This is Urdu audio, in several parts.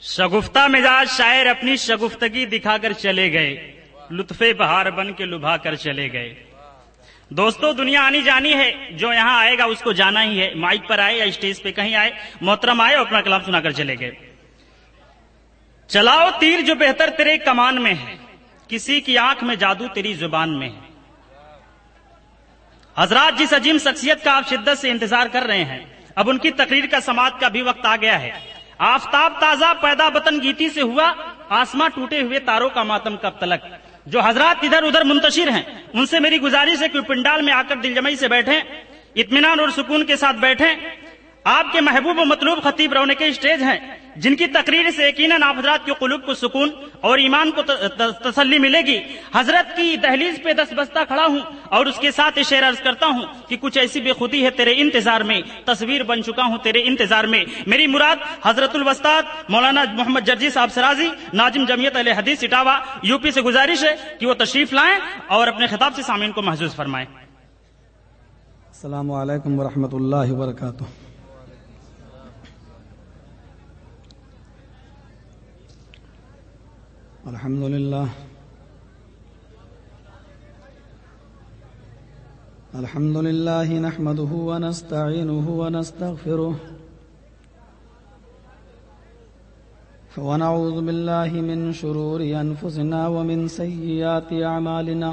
شگفتہ مزاج شاعر اپنی شگفتگی دکھا کر چلے گئے، لطف بہار بن کے لبھا کر چلے گئے۔ دوستو، دنیا آنی جانی ہے، جو یہاں آئے گا اس کو جانا ہی ہے۔ مائک پر آئے یا اسٹیج پہ کہیں آئے، محترم آئے اور اپنا کلام سنا کر چلے گئے۔ چلاؤ تیر جو بہتر تیرے کمان میں ہے، کسی کی آنکھ میں جادو تیری زبان میں ہے۔ حضرات جس عجیم شخصیت کا آپ شدت سے انتظار کر رہے ہیں، اب ان کی تقریر کا سماعت کا بھی وقت آ گیا ہے۔ آفتاب تازہ پیدا بطن گیتی سے ہوا، آسماں ٹوٹے ہوئے تاروں کا ماتم کب تلک؟ جو حضرات ادھر ادھر منتشر ہیں، ان سے میری گزارش ہے کہ پنڈال میں آ کر دل جمعی سے بیٹھیں، اطمینان اور سکون کے ساتھ بیٹھیں۔ آپ کے محبوب و مطلوب خطیب رونے کے اسٹیج ہیں۔ جن کی تقریر سے یقیناً آپ حضرات کے قلوب کو سکون اور ایمان کو تسلی ملے گی۔ حضرت کی دہلیز پہ دس بستہ کھڑا ہوں اور اس کے ساتھ شعر عرض کرتا ہوں کہ کچھ ایسی بے خودی ہے تیرے انتظار میں، تصویر بن چکا ہوں تیرے انتظار میں۔ میری مراد حضرت الوسطاد مولانا محمد جرجی صاحب سرازی، ناجم جمعیت علیہ حدیث اٹاوا یو پی سے گزارش ہے کہ وہ تشریف لائیں اور اپنے خطاب سے سامعین کو محسوس فرمائیں۔ السلام علیکم ورحمۃ اللہ وبرکاتہ۔ الحمد لله. الحمد لله نحمده ونستعينه ونستغفره. ونعوذ بالله من شرور أنفسنا ومن سيئات أعمالنا.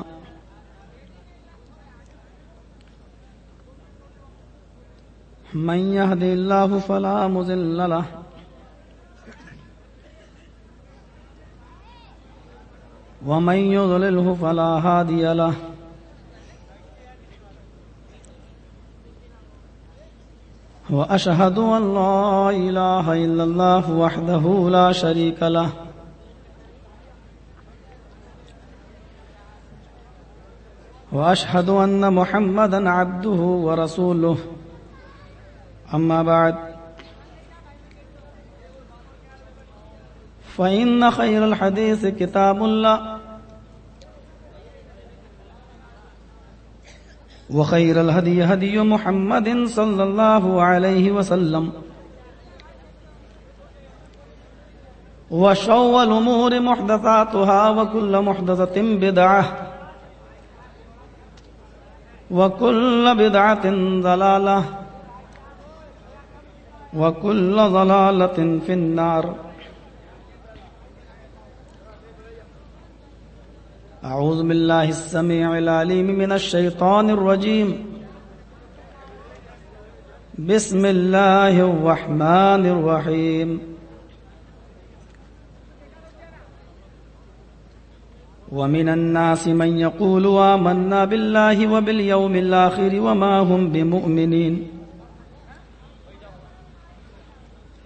من يهدي الله فلا مزل له ومن يضلله فلا هادي له. وأشهد أن لا إله إلا الله وحده لا شريك له. وأشهد أن محمدا عبده ورسوله. أما بعد، فإن خير الحديث كتاب الله. وخير الهدي هدي محمد صلى الله عليه وسلم وشو الأمور محدثاتها وكل محدثة بدعة وكل بدعة ضلالة وكل ضلالة في النار أعوذ بالله السميع العليم من الشيطان الرجيم. بسم الله الرحمن الرحيم. ومن الناس من يقول آمنا بالله وباليوم الآخر وما هم بمؤمنين.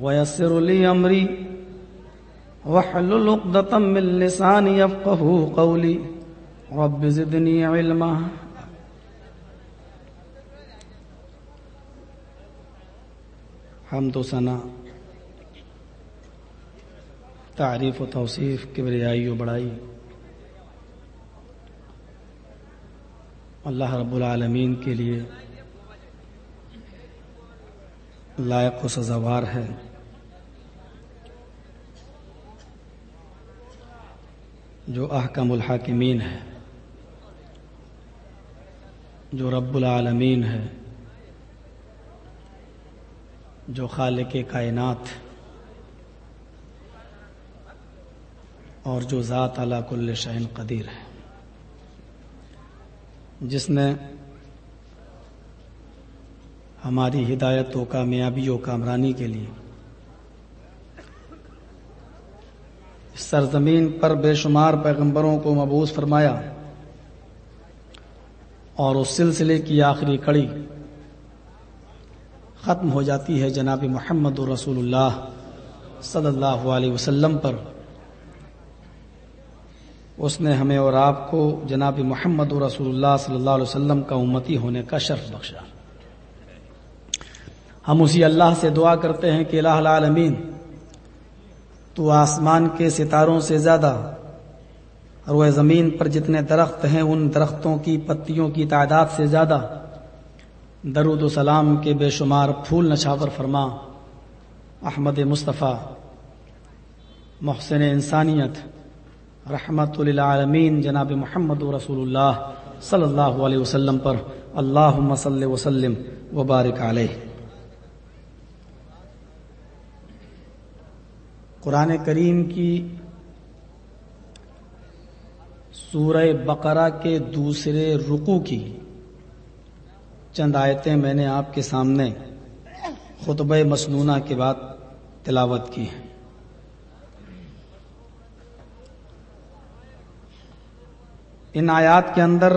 ويسر لي أمري واحلل عقدة من لساني يفقه قولي رب زدني علما ہم تو ثنا تعریف و توصیف کبریائی و بڑائی اللہ رب العالمین کے لیے لائق و سزاوار ہے جو احکم الحاکمین ہے جو رب العالمین ہے جو خالق کائنات۔ اور جو ذات علا کل شہن قدیر ہے جس نے ہماری ہدایت و کامیابی و کامرانی کے لیے۔ اس سرزمین پر بے شمار پیغمبروں کو مبوس فرمایا اور اس سلسلے کی آخری کڑی ختم ہو جاتی ہے جناب محمد رسول اللہ صلی اللہ علیہ وسلم پر۔ اس نے ہمیں اور آپ کو جناب محمد رسول اللہ صلی اللہ علیہ وسلم کا امتی ہونے کا شرف بخشا۔ ہم اسی اللہ سے دعا کرتے ہیں کہ الہ العالمین، تو آسمان کے ستاروں سے زیادہ اور وہ زمین پر جتنے درخت ہیں، ان درختوں کی، پتیوں کی تعداد سے زیادہ درود و سلام کے بے شمار پھول نچھاور فرما۔ احمد مصطفیٰ، محسن انسانیت، رحمت للعالمین، جناب محمد و رسول اللہ صلی اللہ علیہ وسلم پر۔ اللہ مسل وسلم وبارک علیہ۔ قرآن کریم کی سورہ بقرہ کے دوسرے رکو کی چند آیتیں میں نے آپ کے سامنے خطبہ مسنونہ کے بعد تلاوت کی ہیں۔ ان آیات کے اندر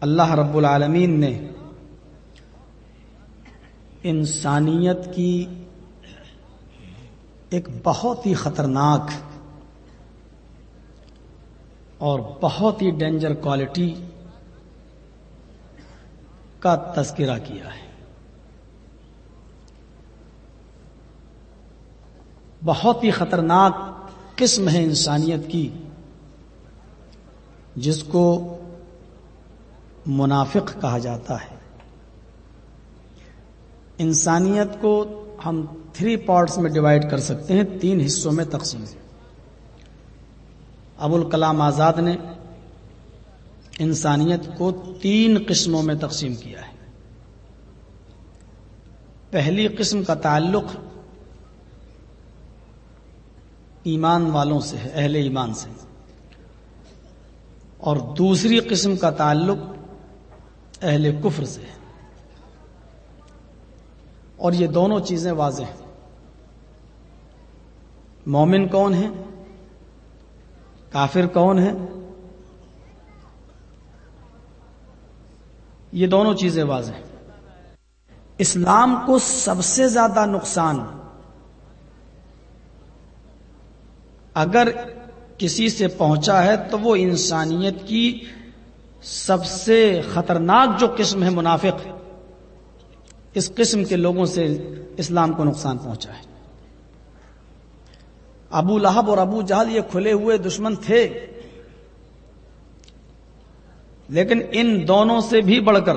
اللہ رب العالمین نے انسانیت کی ایک بہت ہی خطرناک اور بہت ہی ڈینجر کوالٹی کا تذکرہ کیا ہے۔ بہت ہی خطرناک قسم ہے انسانیت کی، جس کو منافق کہا جاتا ہے۔ انسانیت کو ہم تھری پارٹس میں ڈیوائڈ کر سکتے ہیں، تین حصوں میں تقسیم۔ ابو الکلام آزاد نے انسانیت کو تین قسموں میں تقسیم کیا ہے۔ پہلی قسم کا تعلق ایمان والوں سے ہے، اہل ایمان سے۔ اور دوسری قسم کا تعلق اہل کفر سے ہے۔ اور یہ دونوں چیزیں واضح ہیں۔ مومن کون ہیں؟ کافر کون ہے یہ دونوں چیزیں واضح ہیں۔ اسلام کو سب سے زیادہ نقصان اگر کسی سے پہنچا ہے تو وہ انسانیت کی سب سے خطرناک جو قسم ہے، منافق اس قسم کے لوگوں سے اسلام کو نقصان پہنچا ہے۔ ابو لہب اور ابو جہل یہ کھلے ہوئے دشمن تھے۔ لیکن ان دونوں سے بھی بڑھ کر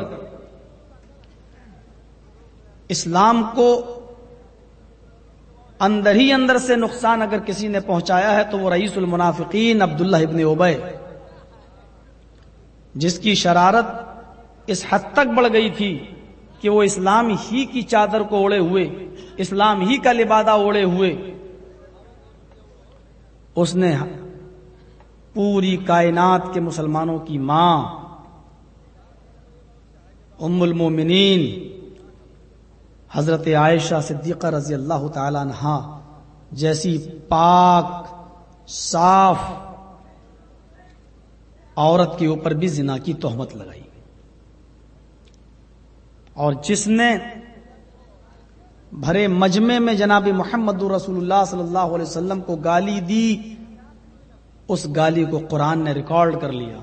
اسلام کو اندر ہی اندر سے نقصان اگر کسی نے پہنچایا ہے تو وہ رئیس المنافقین عبداللہ ابن اوبے جس کی شرارت اس حد تک بڑھ گئی تھی۔ کہ وہ اسلام ہی کی چادر کو اوڑے ہوئے، اسلام ہی کا لبادہ اوڑے ہوئے۔ اس نے پوری کائنات کے مسلمانوں کی ماں، ام المومنین، حضرت عائشہ صدیقہ رضی اللہ تعالی عنہ جیسی پاک، صاف عورت کے اوپر بھی زنا کی تہمت لگائی۔ اور جس نے بھرے مجمے میں جناب محمد رسول اللہ صلی اللہ علیہ وسلم کو گالی دی، اس گالی کو قرآن نے ریکارڈ کر لیا۔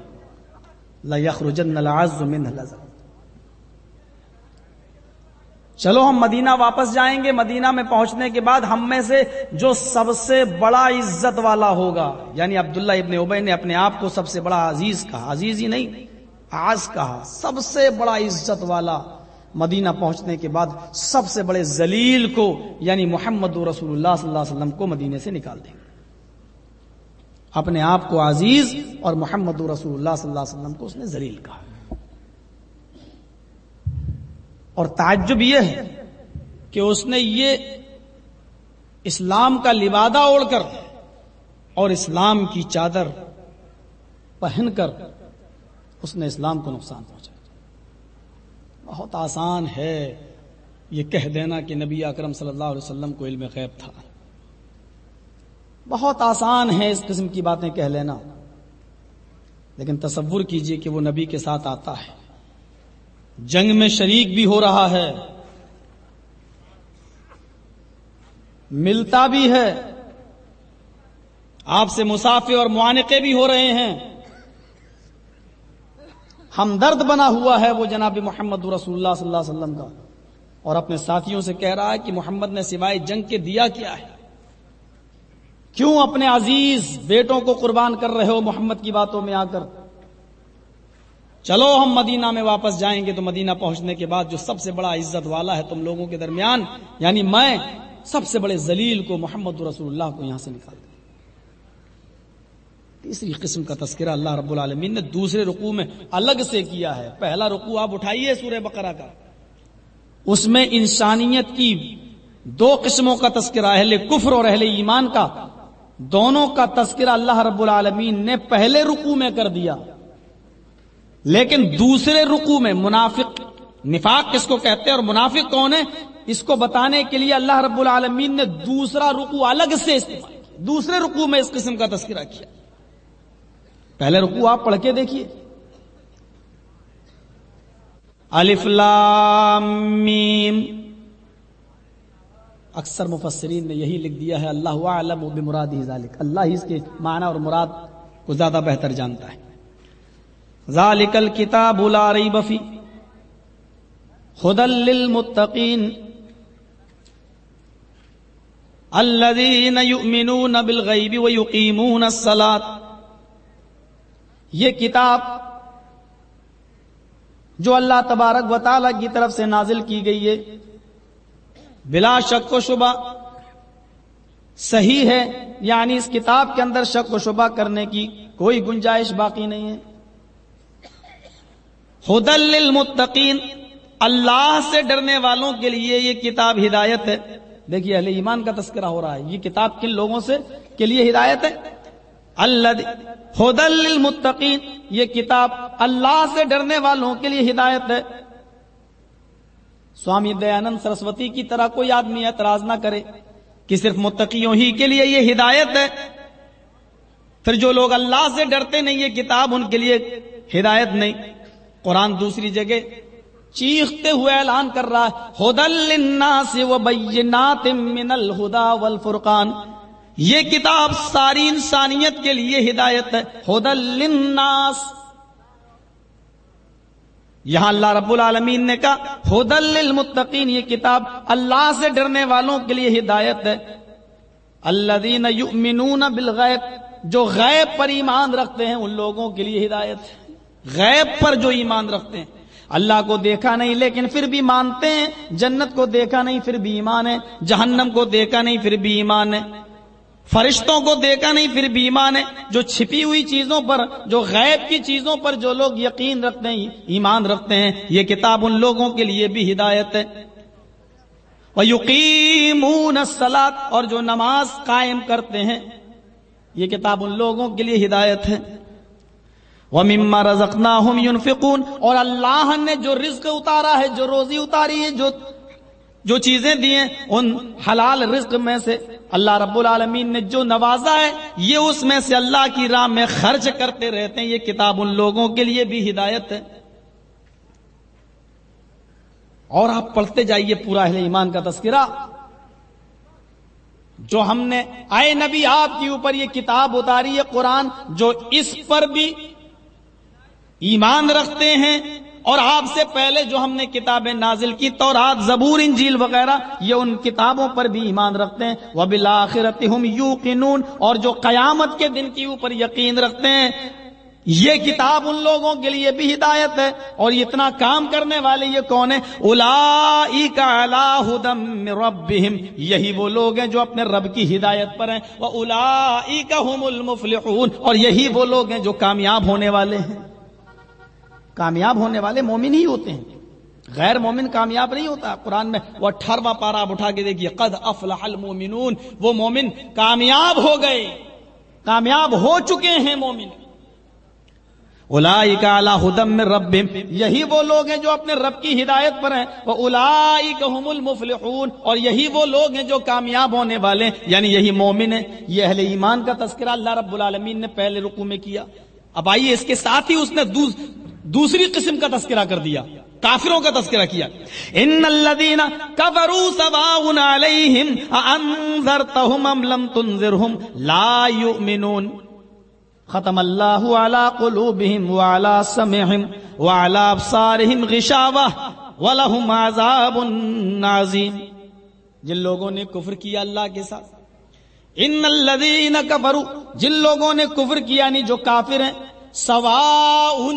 چلو ہم مدینہ واپس جائیں گے۔ مدینہ میں پہنچنے کے بعد ہم میں سے جو سب سے بڑا عزت والا ہوگا یعنی عبداللہ ابن ابئی نے اپنے آپ کو سب سے بڑا عزیز کہا۔ عزیز ہی نہیں آج کہا۔ سب سے بڑا عزت والا مدینہ پہنچنے کے بعد سب سے بڑے زلیل کو یعنی محمد رسول اللہ صلی اللہ علیہ وسلم کو مدینے سے نکال دیں گے۔ اپنے آپ کو عزیز اور محمد رسول اللہ صلی اللہ علیہ وسلم کو اس نے زلیل کہا۔ اور تعجب یہ ہے کہ اس نے یہ اسلام کا لبادہ اوڑھ کر اور اسلام کی چادر پہن کر اس نے اسلام کو نقصان پہنچا۔ بہت آسان ہے یہ کہہ دینا کہ نبی اکرم صلی اللہ علیہ وسلم کو علم غیب تھا۔ بہت آسان ہے اس قسم کی باتیں کہہ لینا۔ لیکن تصور کیجیے کہ وہ نبی کے ساتھ آتا ہے۔ جنگ میں شریک بھی ہو رہا ہے۔ ملتا بھی ہے۔ آپ سے مسافر اور معانقے بھی ہو رہے ہیں۔ ہمدرد بنا ہوا ہے وہ جناب محمد رسول اللہ صلی اللہ علیہ وسلم کا۔ اور اپنے ساتھیوں سے کہہ رہا ہے کہ محمد نے سوائے جنگ کے دیا کیا ہے۔ کیوں اپنے عزیز بیٹوں کو قربان کر رہے ہو محمد کی باتوں میں آ کر؟ چلو ہم مدینہ میں واپس جائیں گے تو مدینہ پہنچنے کے بعد جو سب سے بڑا عزت والا ہے تم لوگوں کے درمیان یعنی میں، سب سے بڑے ذلیل کو محمد رسول اللہ کو یہاں سے نکال دیں۔ تیسری قسم کا تذکرہ اللہ رب العالمین نے دوسرے رقو میں الگ سے کیا ہے۔ پہلا رقو آپ اٹھائیے سورہ بقرہ کا۔ اس میں انسانیت کی دو قسموں کا تذکرہ، اہل کفر اور اہل ایمان کا۔ دونوں کا تذکرہ اللہ رب العالمین نے پہلے رکو میں کر دیا۔ لیکن دوسرے رکو میں منافق، نفاق کس کو کہتے ہیں اور منافق کون ہے اس کو بتانے کے لیے اللہ رب العالمین نے دوسرا رکو الگ سے استعمال کیا۔ دوسرے رکو میں اس قسم کا تذکرہ کیا۔ پہلے رکو آپ پڑھ کے دیکھیے۔ الف لام میم۔ اکثر مفسرین نے یہی لکھ دیا ہے، اللہ عالم بمراد ذالک۔ اللہ ہی اس کے معنی اور مراد کو زیادہ بہتر جانتا ہے۔ ذالک الکتاب لا ریب فی۔ ہدل للمتقین۔ الذین یؤمنون بالغیب ویقیمون الصلاة۔ یہ کتاب جو اللہ تبارک و تعالی کی طرف سے نازل کی گئی ہے، بلا شک و شبہ صحیح ہے یعنی اس کتاب کے اندر شک و شبہ کرنے کی کوئی گنجائش باقی نہیں ہے۔ ہدل للمتقین، اللہ سے ڈرنے والوں کے لیے یہ کتاب ہدایت ہے۔ دیکھیے اہل ایمان کا تذکرہ ہو رہا ہے۔ یہ کتاب کن لوگوں سے کے لیے ہدایت ہے؟ اللہ للمتقین یہ کتاب اللہ سے ڈرنے والوں کے لیے ہدایت ہے۔ سوامی دیانند سرسوتی کی طرح کوئی آدمی اعتراض نہ کرے کہ صرف متقیوں ہی کے لیے یہ ہدایت ہے۔ پھر جو لوگ اللہ سے ڈرتے نہیں، یہ کتاب ان کے لیے ہدایت نہیں۔ قرآن دوسری جگہ چیختے ہوئے اعلان کر رہا ہے ہدل للناس وبینات من الہدا والفرقان یہ کتاب ساری انسانیت کے لیے ہدایت ہے۔ ہدل للناس۔ یہاں اللہ رب العالمین نے کہا ہدل للمتقین، یہ کتاب اللہ سے ڈرنے والوں کے لیے ہدایت ہے۔ الذین یؤمنون بالغیب، جو غیب پر ایمان رکھتے ہیں، ان لوگوں کے لیے ہدایت ہے۔ غیب پر جو ایمان رکھتے ہیں۔ اللہ کو دیکھا نہیں، لیکن پھر بھی مانتے ہیں۔ جنت کو دیکھا نہیں، پھر بھی ایمان ہے۔ جہنم کو دیکھا نہیں، پھر بھی ایمان ہے۔ فرشتوں کو دیکھا نہیں، پھر بھی ایمان ہے جو چھپی ہوئی چیزوں پر، جو غیب کی چیزوں پر جو لوگ یقین رکھتے ہیں، ایمان رکھتے ہیں، یہ کتاب ان لوگوں کے لیے بھی ہدایت ہے۔ یقین سلاد اور جو نماز قائم کرتے ہیں، یہ کتاب ان لوگوں کے لیے ہدایت ہے۔ وہ مما رزکنا ينفقون، اور اللہ نے جو رزق اتارا ہے، جو روزی اتاری ہے، جو جو چیزیں دی ہیں، ان حلال رزق میں سے اللہ رب العالمین نے جو نوازا ہے، یہ اس میں سے اللہ کی راہ میں خرچ کرتے رہتے ہیں۔ یہ کتاب ان لوگوں کے لیے بھی ہدایت ہے۔ اور آپ پڑھتے جائیے پورا اہل ایمان کا تذکرہ۔ جو ہم نے آئے نبی، آپ کے اوپر یہ کتاب اتاری ہے قرآن جو اس پر بھی ایمان رکھتے ہیں۔ اور آپ سے پہلے جو ہم نے کتابیں نازل کی، تورات، زبور، انجیل وغیرہ، یہ ان کتابوں پر بھی ایمان رکھتے ہیں۔ وہ بلاخرت ہم یو اور جو قیامت کے دن کے اوپر یقین رکھتے ہیں۔ یہ کتاب ان لوگوں کے لیے بھی ہدایت ہے۔ اور اتنا کام کرنے والے یہ کون ہے الا ہدم رب یہی وہ لوگ ہیں جو اپنے رب کی ہدایت پر ہیں۔ وہ الا المفلحون۔ اور یہی وہ لوگ ہیں جو کامیاب ہونے والے ہیں۔ کامیاب ہونے والے مومن ہی ہوتے ہیں۔ غیر مومن کامیاب نہیں ہوتا۔ قرآن میں وہ اٹھارواں پارا آپ اٹھا کے دیکھیے۔ قد افلح المومنون وہ مومن کامیاب ہو گئے۔ کامیاب ہو چکے ہیں مومن۔ الائی کا ہدم رب یہی وہ لوگ ہیں جو اپنے رب کی ہدایت پر ہیں۔ وہ الائی المفلحون۔ اور یہی وہ لوگ ہیں جو کامیاب ہونے والے ہیں۔ یعنی یہی مومن ہے یہ اہل ایمان کا تذکرہ اللہ رب العالمین نے پہلے رکو میں کیا۔ اب آئیے اس کے ساتھ ہی اس نے دوسری قسم کا تذکرہ کر دیا، کافروں کا تذکرہ کیا۔ ان الذين كفروا سواء عليهم انذرتهم ام لم تنذرهم؟ لا يؤمنون۔ ختم الله على قلوبهم وعلى سمعهم وعلى ابصارهم غشاوه ولهم عذاب عظيم جن لوگوں نے کفر کیا اللہ کے ساتھ۔ ان الذين كفروا، جن لوگوں نے کفر کیا یعنی جو کافر ہیں، سواء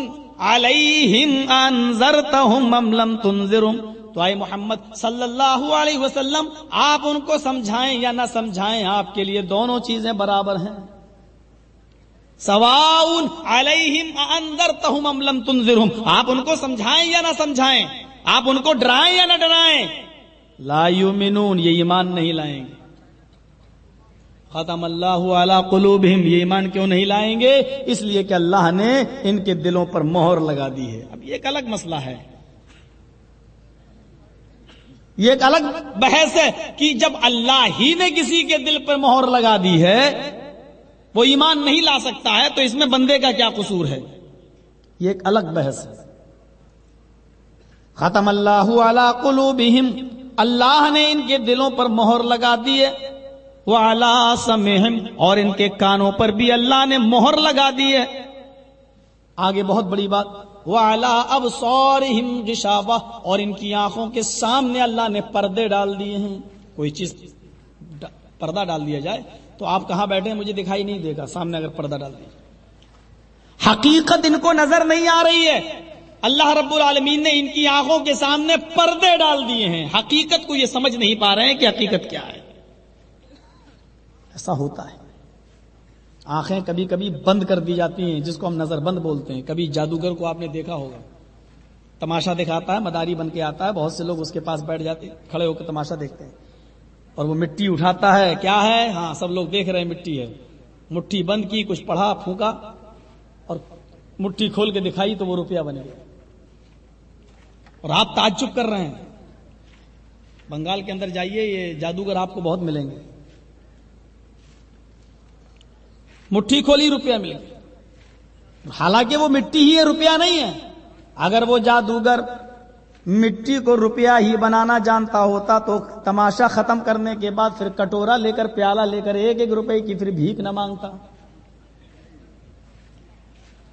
علیہم انذرتہم ام لم تنذرہم۔ تو آئے محمد صلی اللہ علیہ وسلم، آپ ان کو سمجھائیں یا نہ سمجھائیں، آپ کے لیے دونوں چیزیں برابر ہیں۔ سواؤن علیہم انذرتہم ام لم تنذرہم۔ آپ ان کو سمجھائیں یا نہ سمجھائیں؟ آپ ان کو ڈرائیں یا نہ ڈرائیں؟ لا یؤمنون، یہ ایمان نہیں لائیں گے۔ ختم اللہ علی قلوبہم، یہ ایمان کیوں نہیں لائیں گے؟ اس لیے کہ اللہ نے ان کے دلوں پر مہر لگا دی ہے۔ اب یہ ایک الگ مسئلہ ہے۔ یہ ایک الگ بحث ہے کہ جب اللہ ہی نے کسی کے دل پر مہر لگا دی ہے، وہ ایمان نہیں لا سکتا ہے، تو اس میں بندے کا کیا قصور ہے؟ یہ ایک الگ بحث ہے۔ ختم اللہ علی قلوبہم، اللہ نے ان کے دلوں پر مہر لگا دی ہے۔ وہ سمہم اور ان کے کانوں پر بھی اللہ نے مہر لگا دی ہے۔ آگے بہت بڑی بات وہ اللہ اب سور اور ان کی آنکھوں کے سامنے اللہ نے پردے ڈال دیے ہیں۔ کوئی چیز پردہ ڈال دیا جائے تو آپ کہاں بیٹھے ہیں؟ مجھے دکھائی نہیں دے گا، سامنے اگر پردہ ڈال دیا۔ حقیقت ان کو نظر نہیں آ رہی ہے۔ اللہ رب العالمین نے ان کی آنکھوں کے سامنے پردے ڈال دیے ہیں۔ حقیقت کو یہ سمجھ نہیں پا رہے ہیں کہ حقیقت کیا ہے۔ ایسا ہوتا ہے۔ آنکھیں کبھی کبھی بند کر دی جاتی ہیں، جس کو ہم نظر بند بولتے ہیں۔ کبھی جادوگر کو آپ نے دیکھا ہوگا۔ تماشا دکھاتا ہے، مداری بن کے آتا ہے، بہت سے لوگ اس کے پاس بیٹھ جاتے کھڑے ہو کے تماشا دیکھتے ہیں۔ اور وہ مٹی اٹھاتا ہے، کیا ہے؟ ہاں سب لوگ دیکھ رہے ہیں، مٹی ہے۔ مٹھی بند کی، کچھ پڑھا، پھونکا۔ اور مٹھی کھول کے دکھائی تو وہ روپیہ بنے۔ گا اور آپ تعجب کر رہے ہیں۔ بنگال کے اندر جائیے، یہ جادوگر آپ کو بہت ملیں گے۔ مٹھی کھولی روپیہ مل گیا حالانکہ وہ مٹی ہی ہے روپیہ نہیں ہے۔ اگر وہ جادوگر مٹی کو روپیہ ہی بنانا جانتا ہوتا تو تماشا ختم کرنے کے بعد پھر کٹورا لے کر، پیالہ لے کر ایک ایک روپے کی پھر بھیک نہ مانگتا۔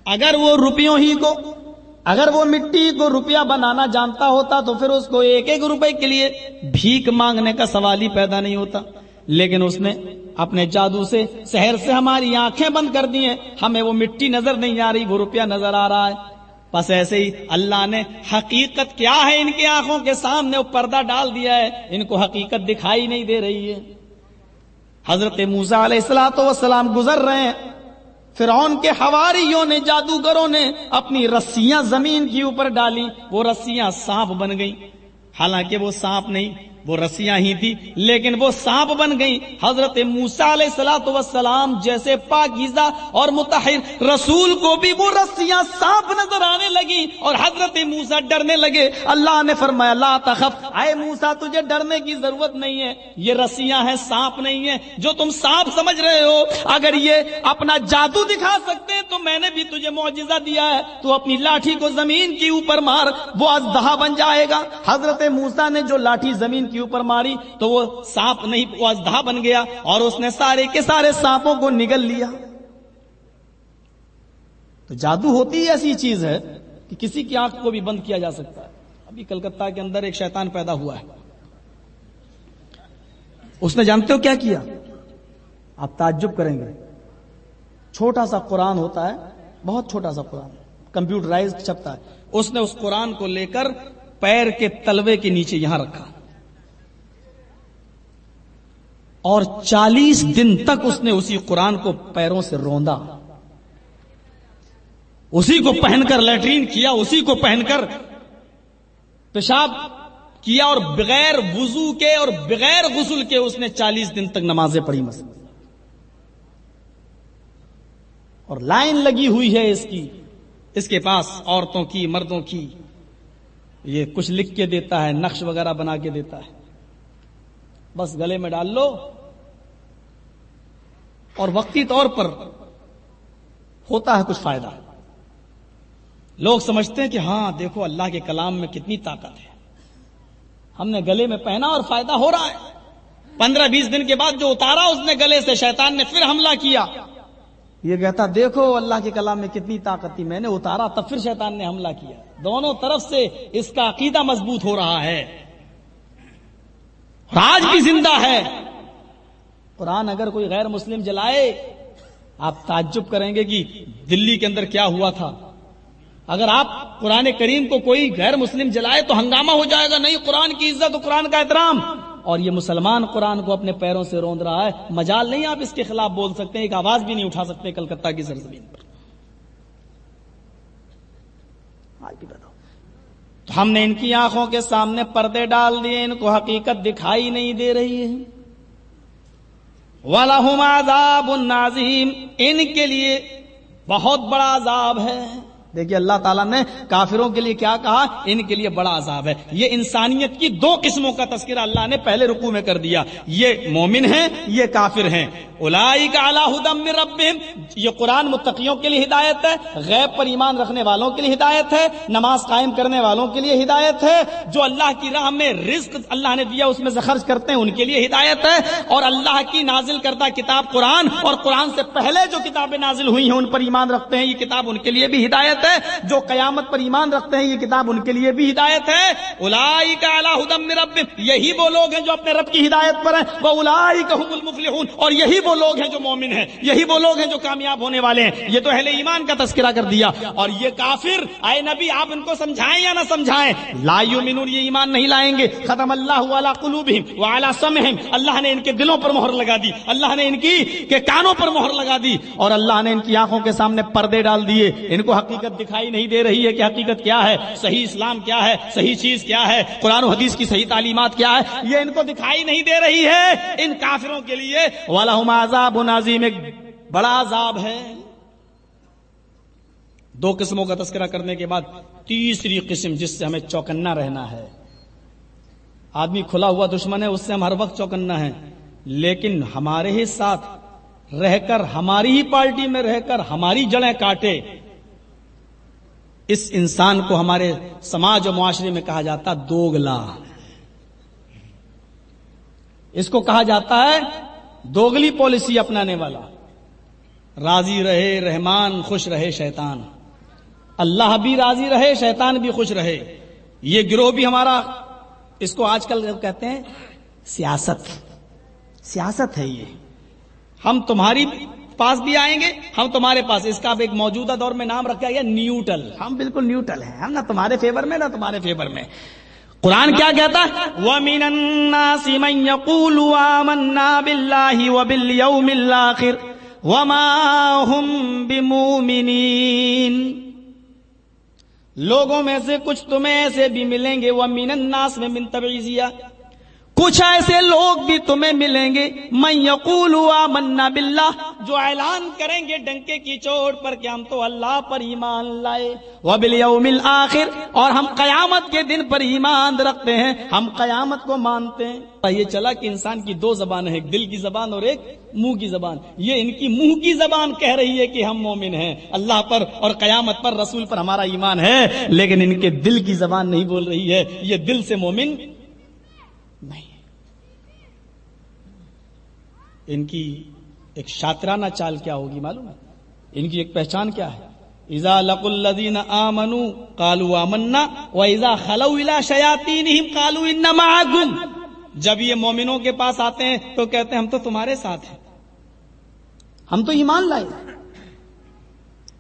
اگر وہ روپیوں ہی کو، اگر وہ مٹی کو روپیہ بنانا جانتا ہوتا تو پھر اس کو ایک ایک روپے کے لیے بھیک مانگنے کا سوال ہی پیدا نہیں ہوتا۔ لیکن اس نے اپنے جادو سے شہر سے ہماری آنکھیں بند کر دی ہیں۔ ہمیں وہ مٹی نظر نہیں آ رہی، وہ روپیہ نظر آ رہا ہے۔ بس ایسے ہی اللہ نے حقیقت کیا ہے ان کی آنکھوں کے سامنے، وہ پردہ ڈال دیا ہے۔ ان کو حقیقت دکھائی نہیں دے رہی ہے۔ حضرت موسا علیہ السلاۃ وسلام گزر رہے ہیں۔ فرعون کے ہواریوں نے، جادوگروں نے اپنی رسیاں زمین کے اوپر ڈالی۔ وہ رسیاں سانپ بن گئی حالانکہ وہ سانپ نہیں وہ رسیاں ہی تھی، لیکن وہ سانپ بن گئی حضرت موسا علیہ سلاۃ وسلام جیسے پاکیزہ اور متحر رسول کو بھی وہ رسیاں سانپ نظر آنے لگی اور حضرت موسا ڈرنے لگے۔ اللہ نے فرمایا، لا تخف۔ اے موسا تجھے ڈرنے کی ضرورت نہیں ہے۔ یہ رسیاں ہیں، سانپ نہیں ہے جو تم سانپ سمجھ رہے ہو، اگر یہ اپنا جادو دکھا سکتے تو میں نے بھی تجھے معجزہ دیا ہے۔ تو اپنی لاٹھی کو زمین کے اوپر مار، وہ ازدہا بن جائے گا۔ حضرت موسا نے جو لاٹھی زمین کے اوپر ماری تو وہ سانپ نہیں، وہ بن گیا اور اس نے سارے کے سارے سانپوں کو نگل لیا۔ تو جادو ہوتی ایسی چیز ہے کہ کسی کی آنکھ کو بھی بند کیا جا سکتا ہے۔ ابھی کلکتہ کے اندر ایک شیطان پیدا ہوا ہے۔ اس نے جانتے ہو کیا کیا؟ آپ تعجب کریں گے۔ چھوٹا سا قرآن ہوتا ہے، بہت چھوٹا سا قرآن کمپیوٹرائز چھپتا ہے۔ اس نے اس قرآن کو لے کر پیر کے تلوے کے نیچے یہاں رکھا۔ اور چالیس دن تک اس نے اسی قرآن کو پیروں سے روندا۔ اسی کو پہن کر لیٹرین کیا، اسی کو پہن کر پیشاب کیا اور بغیر وضو کے اور بغیر غسل کے اس نے چالیس دن تک نمازیں پڑھی مسجد۔ اور لائن لگی ہوئی ہے اس کی۔ اس کے پاس عورتوں کی، مردوں کی، یہ کچھ لکھ کے دیتا ہے، نقش وغیرہ بنا کے دیتا ہے۔ بس گلے میں ڈال لو اور وقتی طور پر ہوتا ہے کچھ فائدہ۔ لوگ سمجھتے ہیں کہ ہاں دیکھو اللہ کے کلام میں کتنی طاقت ہے۔ ہم نے گلے میں پہنا اور فائدہ ہو رہا ہے۔ پندرہ بیس دن کے بعد جو اتارا، اس نے گلے سے شیطان نے پھر حملہ کیا۔ یہ کہتا، دیکھو اللہ کے کلام میں کتنی طاقت تھی، میں نے اتارا تب پھر شیطان نے حملہ کیا۔ دونوں طرف سے اس کا عقیدہ مضبوط ہو رہا ہے۔ آج بھی زندہ ہے۔ قرآن اگر کوئی غیر مسلم جلائے، آپ تعجب کریں گے کہ دلی کے اندر کیا ہوا تھا۔ اگر آپ قرآن کریم کو کوئی غیر مسلم جلائے تو ہنگامہ ہو جائے گا۔ نہیں، قرآن کی عزت، قرآن کا احترام۔ اور یہ مسلمان قرآن کو اپنے پیروں سے روند رہا ہے۔ مجال نہیں، آپ اس کے خلاف بول سکتے ایک آواز بھی نہیں اٹھا سکتے کلکتہ کی سرزمین پر تو ہم نے ان کی آنکھوں کے سامنے پردے ڈال دیے، ان کو حقیقت دکھائی نہیں دے رہی ہے۔ وَلَهُمْ عَذَابٌ النازیم ان کے لیے بہت بڑا عذاب ہے۔ دیکھیے اللہ تعالیٰ نے کافروں کے لیے کیا کہا؟ ان کے لیے بڑا عذاب ہے۔ یہ انسانیت کی دو قسموں کا تذکرہ اللہ نے پہلے رکو میں کر دیا۔ یہ مومن ہیں، یہ کافر ہیں۔ الائی یہ قرآن متقیوں کے لیے ہدایت ہے، غیب پر ایمان رکھنے والوں کے لیے ہدایت ہے، نماز قائم کرنے والوں کے لیے ہدایت ہے۔ جو اللہ کی راہ میں رزق اللہ نے دیا، اس میں سے خرچ کرتے ہیں، ان کے لیے ہدایت ہے۔ اور اللہ کی نازل کردہ کتاب قرآن، اور قرآن سے پہلے جو کتابیں نازل ہوئی ہیں، ان پر ایمان رکھتے ہیں، یہ کتاب ان کے لیے بھی ہدایت ہدایت ہے جو قیامت پر ایمان رکھتے ہیں، یہ کتاب ان کے لیے بھی ہدایت ہے۔ الائی کا اللہ رب یہی وہ لوگ ہیں جو اپنے رب کی ہدایت پر ہیں۔ وہ الائی کا المفلحون، اور یہی وہ لوگ ہیں جو مومن ہیں۔ یہی وہ لوگ ہیں جو کامیاب ہونے والے ہیں۔ یہ تو اہل ایمان کا تذکرہ کر دیا۔ اور یہ کافر، اے نبی، آپ ان کو سمجھائیں یا نہ سمجھائیں؟ لا یؤمنون، یہ ایمان نہیں لائیں گے۔ ختم اللہ علی قلوبہم وعلی سمعہم اللہ نے ان کے دلوں پر مہر لگا دی۔ اللہ نے ان کی کے کانوں پر مہر لگا دی۔ اور اللہ نے ان کی آنکھوں کے سامنے پردے ڈال دیے۔ ان کو حقیقت دکھائی نہیں دے رہی ہے کہ حقیقت کیا ہے، صحیح اسلام کیا ہے، صحیح چیز کیا ہے، قرآن و حدیث کی صحیح تعلیمات کیا ہے، یہ ان کو دکھائی نہیں دے رہی ہے۔ ان کافروں کے لیے عذاب نازیم ایک بڑا عذاب ہے۔ دو قسموں کا تذکرہ کرنے کے بعد تیسری قسم جس سے ہمیں چوکنا رہنا ہے۔ آدمی کھلا ہوا دشمن ہے، اس سے ہم ہر وقت چوکنا ہے لیکن ہمارے ہی ساتھ رہ کر ہماری ہی پارٹی میں رہ کر ہماری جڑیں کاٹے۔ اس انسان کو ہمارے سماج و معاشرے میں کہا جاتا دوگلا۔ اس کو کہا جاتا ہے دوگلی پالیسی اپنانے والا۔ راضی رہے رحمان، خوش رہے شیطان۔ اللہ بھی راضی رہے، شیطان بھی خوش رہے۔ یہ گروہ بھی ہمارا، اس کو آج کل کہتے ہیں سیاست۔ سیاست ہے یہ۔ ہم تمہاری پاس بھی آئیں گے ہم تمہارے پاس۔ اس کا ایک موجودہ دور میں نام رکھا گیا نیوٹل۔ ہم بالکل نیوٹل ہیں۔ ہم نہ تمہارے فیور میں نہ تمہارے فیور میں۔ قرآن کیا کہتا ہے؟ وَمِنَ النَّاسِ مَن يَقُولُ آمَنَّا بِاللَّهِ وَبِالْيَوْمِ الْآخِرِ وَمَا هُمْ بِمُؤْمِنِينَ۔ لوگوں میں سے کچھ تمہیں ایسے بھی ملیں گے۔ وَمِنَ النَّاسِ میں من تبعیزیہ کچھ ایسے لوگ بھی تمہیں ملیں گے۔ میں یقول منا بلّہ جو اعلان کریں گے ڈنکے کی چوٹ پر کہ ہم تو اللہ پر ایمان لائے۔ وہ بلیوم آخر اور ہم قیامت کے دن پر ایمان رکھتے ہیں۔ ہم قیامت کو مانتے ہیں۔ یہ چلا کہ انسان کی دو زبان ہے ایک دل کی زبان اور ایک منہ کی زبان۔ یہ ان کی منہ کی زبان کہہ رہی ہے کہ ہم مومن ہیں۔ اللہ پر اور قیامت پر رسول پر ہمارا ایمان ہے، لیکن ان کے دل کی زبان نہیں بول رہی ہے۔ یہ دل سے مومن نہیں۔ ان کی ایک شاطرانہ چال کیا ہوگی معلوم ہے؟ ان کی ایک پہچان کیا ہے؟ ایزا لق الدین آمنو کالو آمنا و ایزا خلو الا شیاتی کالو ان جب یہ مومنوں کے پاس آتے ہیں تو کہتے ہیں ہم تو تمہارے ساتھ ہیں۔ ہم تو ایمان لائے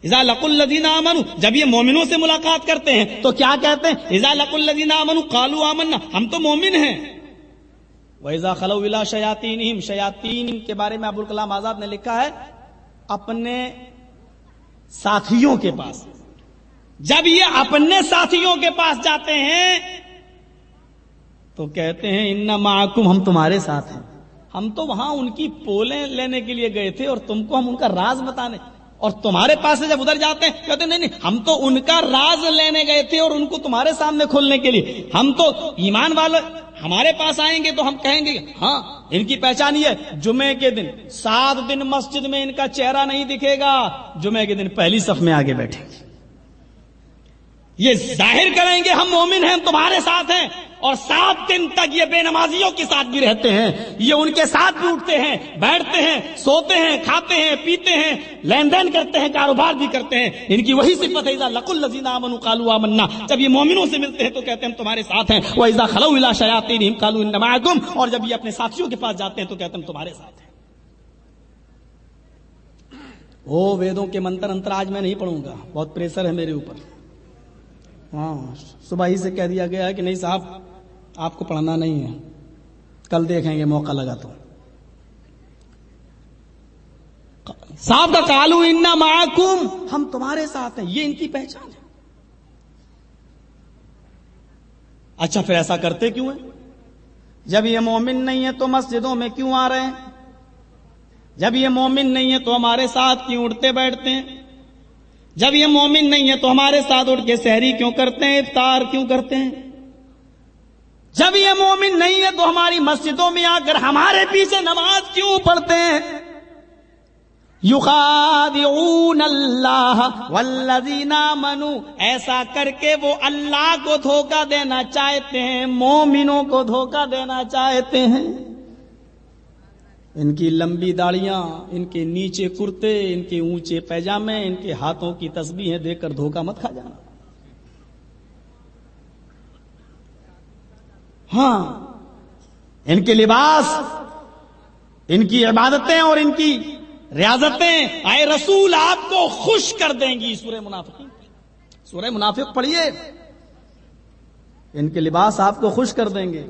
ایزا لق الدین آمنو جب یہ مومنوں سے ملاقات کرتے ہیں تو کیا کہتے ہیں؟ ایزا لق الدین آمنو کالو آمنا، ہم تو مومن ہیں۔ ویزا خلو شیاتین شیاتین کے بارے میں ابو الکلام آزاد نے لکھا ہے، اپنے ساتھیوں کے پاس۔ جب یہ اپنے ساتھیوں کے پاس جاتے ہیں، تو کہتے ہیں، ان محکم ہم تمہارے ساتھ ہیں۔ ہم تو وہاں ان کی پولیں لینے کے لیے گئے تھے اور تم کو ہم ان کا راز بتانے اور تمہارے پاس سے جب ادھر جاتے ہیں، کہتے ہیں، نہیں نہیں، ہم تو ان کا راز لینے گئے تھے اور ان کو تمہارے سامنے کھولنے کے لیے۔ ہم تو ایمان والے، ہمارے پاس آئیں گے تو ہم کہیں گے ہاں ان کی پہچان یہ جمعے کے دن، سات دن مسجد میں ان کا چہرہ نہیں دکھے گا جمعے کے دن پہلی صف میں آگے بیٹھے یہ ظاہر کریں گے ہم مومن ہیں ہم تمہارے ساتھ ہیں، اور سات دن تک یہ بے نمازیوں کے ساتھ بھی رہتے ہیں۔ یہ ان کے ساتھ بھی اٹھتے ہیں، بیٹھتے ہیں، سوتے ہیں، کھاتے ہیں، پیتے ہیں، لین دین کرتے ہیں، کاروبار بھی کرتے ہیں۔ ان کی وہی صفت ہے لق الزین امن کالو امنا جب یہ مومنوں سے ملتے ہیں تو کہتے ہیں ہم تمہارے ساتھ ہیں۔ وہ ایزا خلو الا شیاتی کالو نماگم اور جب یہ اپنے ساتھیوں کے پاس جاتے ہیں تو کہتے ہیں ہم تمہارے ساتھ ہیں۔ او ویدوں کے منتر انتر آج میں نہیں پڑھوں گا۔ بہت پریشر ہے میرے اوپر۔ ہاں صبح ہی سے کہہ دیا گیا ہے کہ نہیں صاحب، آپ کو پڑھنا نہیں ہے۔ کل دیکھیں گے موقع لگا تو۔ صاحب کا کالو انا معکم ہم تمہارے ساتھ ہیں، یہ ان کی پہچان ہے۔ اچھا پھر ایسا کرتے کیوں ہیں؟ جب یہ مومن نہیں ہے تو مسجدوں میں کیوں آ رہے ہیں؟ جب یہ مومن نہیں ہے تو ہمارے ساتھ کیوں اٹھتے بیٹھتے ہیں؟ جب یہ مومن نہیں ہے تو ہمارے ساتھ اٹھ کے سحری کیوں کرتے ہیں؟ افطار کیوں کرتے ہیں؟ جب یہ مومن نہیں ہے تو ہماری مسجدوں میں آ کر ہمارے پیچھے نماز کیوں پڑھتے ہیں؟ یخادعون اللہ والذین منو ایسا کر کے وہ اللہ کو دھوکہ دینا چاہتے ہیں، مومنوں کو دھوکہ دینا چاہتے ہیں۔ ان کی لمبی داڑیاں، ان کے نیچے کرتے، ان کے اونچے پیجامے، ان کے ہاتھوں کی تسبیحیں دیکھ کر دھوکہ مت کھا جانا۔ ہاں ان کے لباس، ان کی عبادتیں اور ان کی ریاضتیں آئے رسول آپ کو خوش کر دیں گی۔ سورہ منافق سورہ منافق پڑھیے۔ ان کے لباس آپ کو خوش کر دیں گے۔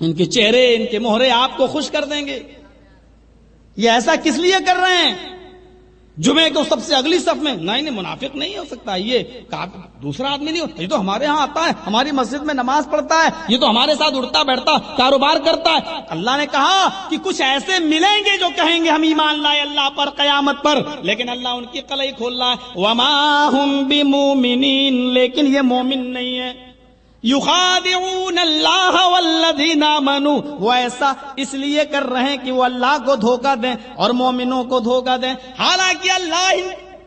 ان کے چہرے، ان کے مہرے آپ کو خوش کر دیں گے۔ یہ ایسا کس لیے کر رہے ہیں؟ جمعے کو سب سے اگلی صف میں۔ نہیں نہیں منافق نہیں ہو سکتا۔ یہ دوسرا آدمی نہیں ہوتا یہ تو ہمارے ہاں آتا ہے۔ ہماری مسجد میں نماز پڑھتا ہے۔ یہ تو ہمارے ساتھ اٹھتا بیٹھتا کاروبار کرتا ہے۔ اللہ نے کہا کہ کچھ ایسے ملیں گے جو کہیں گے ہم ایمان لائے اللہ پر، قیامت پر۔ لیکن اللہ ان کی قلعی کھول رہا ہے۔ وما ہم بمومنین لیکن یہ مومن نہیں ہے۔ یخادعون اللہ والذین آمنوا وہ ایسا اس لیے کر رہے ہیں کہ وہ اللہ کو دھوکہ دیں اور مومنوں کو دھوکہ دیں۔ حالانکہ اللہ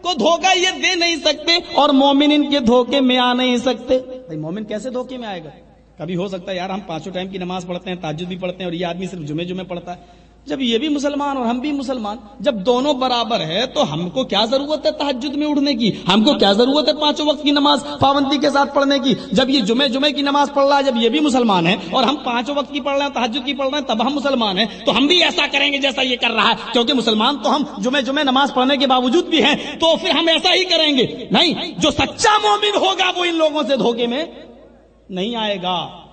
کو دھوکہ یہ دے نہیں سکتے اور مومن ان کے دھوکے میں آ نہیں سکتے۔ بھائی، مومن کیسے دھوکے میں آئے گا؟ کبھی ہو سکتا ہے یار ہم پانچوں ٹائم کی نماز پڑھتے ہیں، تاجد بھی پڑھتے ہیں اور یہ آدمی صرف جمعے جمعے پڑھتا ہے۔ جب یہ بھی مسلمان اور ہم بھی مسلمان جب دونوں برابر ہے تو ہم کو کیا ضرورت ہے تحجد میں اڑنے کی؟ ہم کو کیا ضرورت ہے پانچوں وقت کی نماز پابندی کے ساتھ پڑھنے کی؟ جب یہ جمعے جمعے کی نماز پڑھ رہا ہے، جب یہ بھی مسلمان ہے اور ہم پانچوں وقت کی پڑھ رہے ہیں تحجد کی پڑھ رہے ہیں، تب ہم مسلمان ہیں، تو ہم بھی ایسا کریں گے جیسا یہ کر رہا ہے۔ کیونکہ مسلمان تو ہم جمعے جمعے نماز پڑھنے کے باوجود بھی ہیں، تو پھر ہم ایسا ہی کریں گے۔ نہیں، جو سچا مومن ہوگا وہ ان لوگوں سے دھوکے میں نہیں آئے گا۔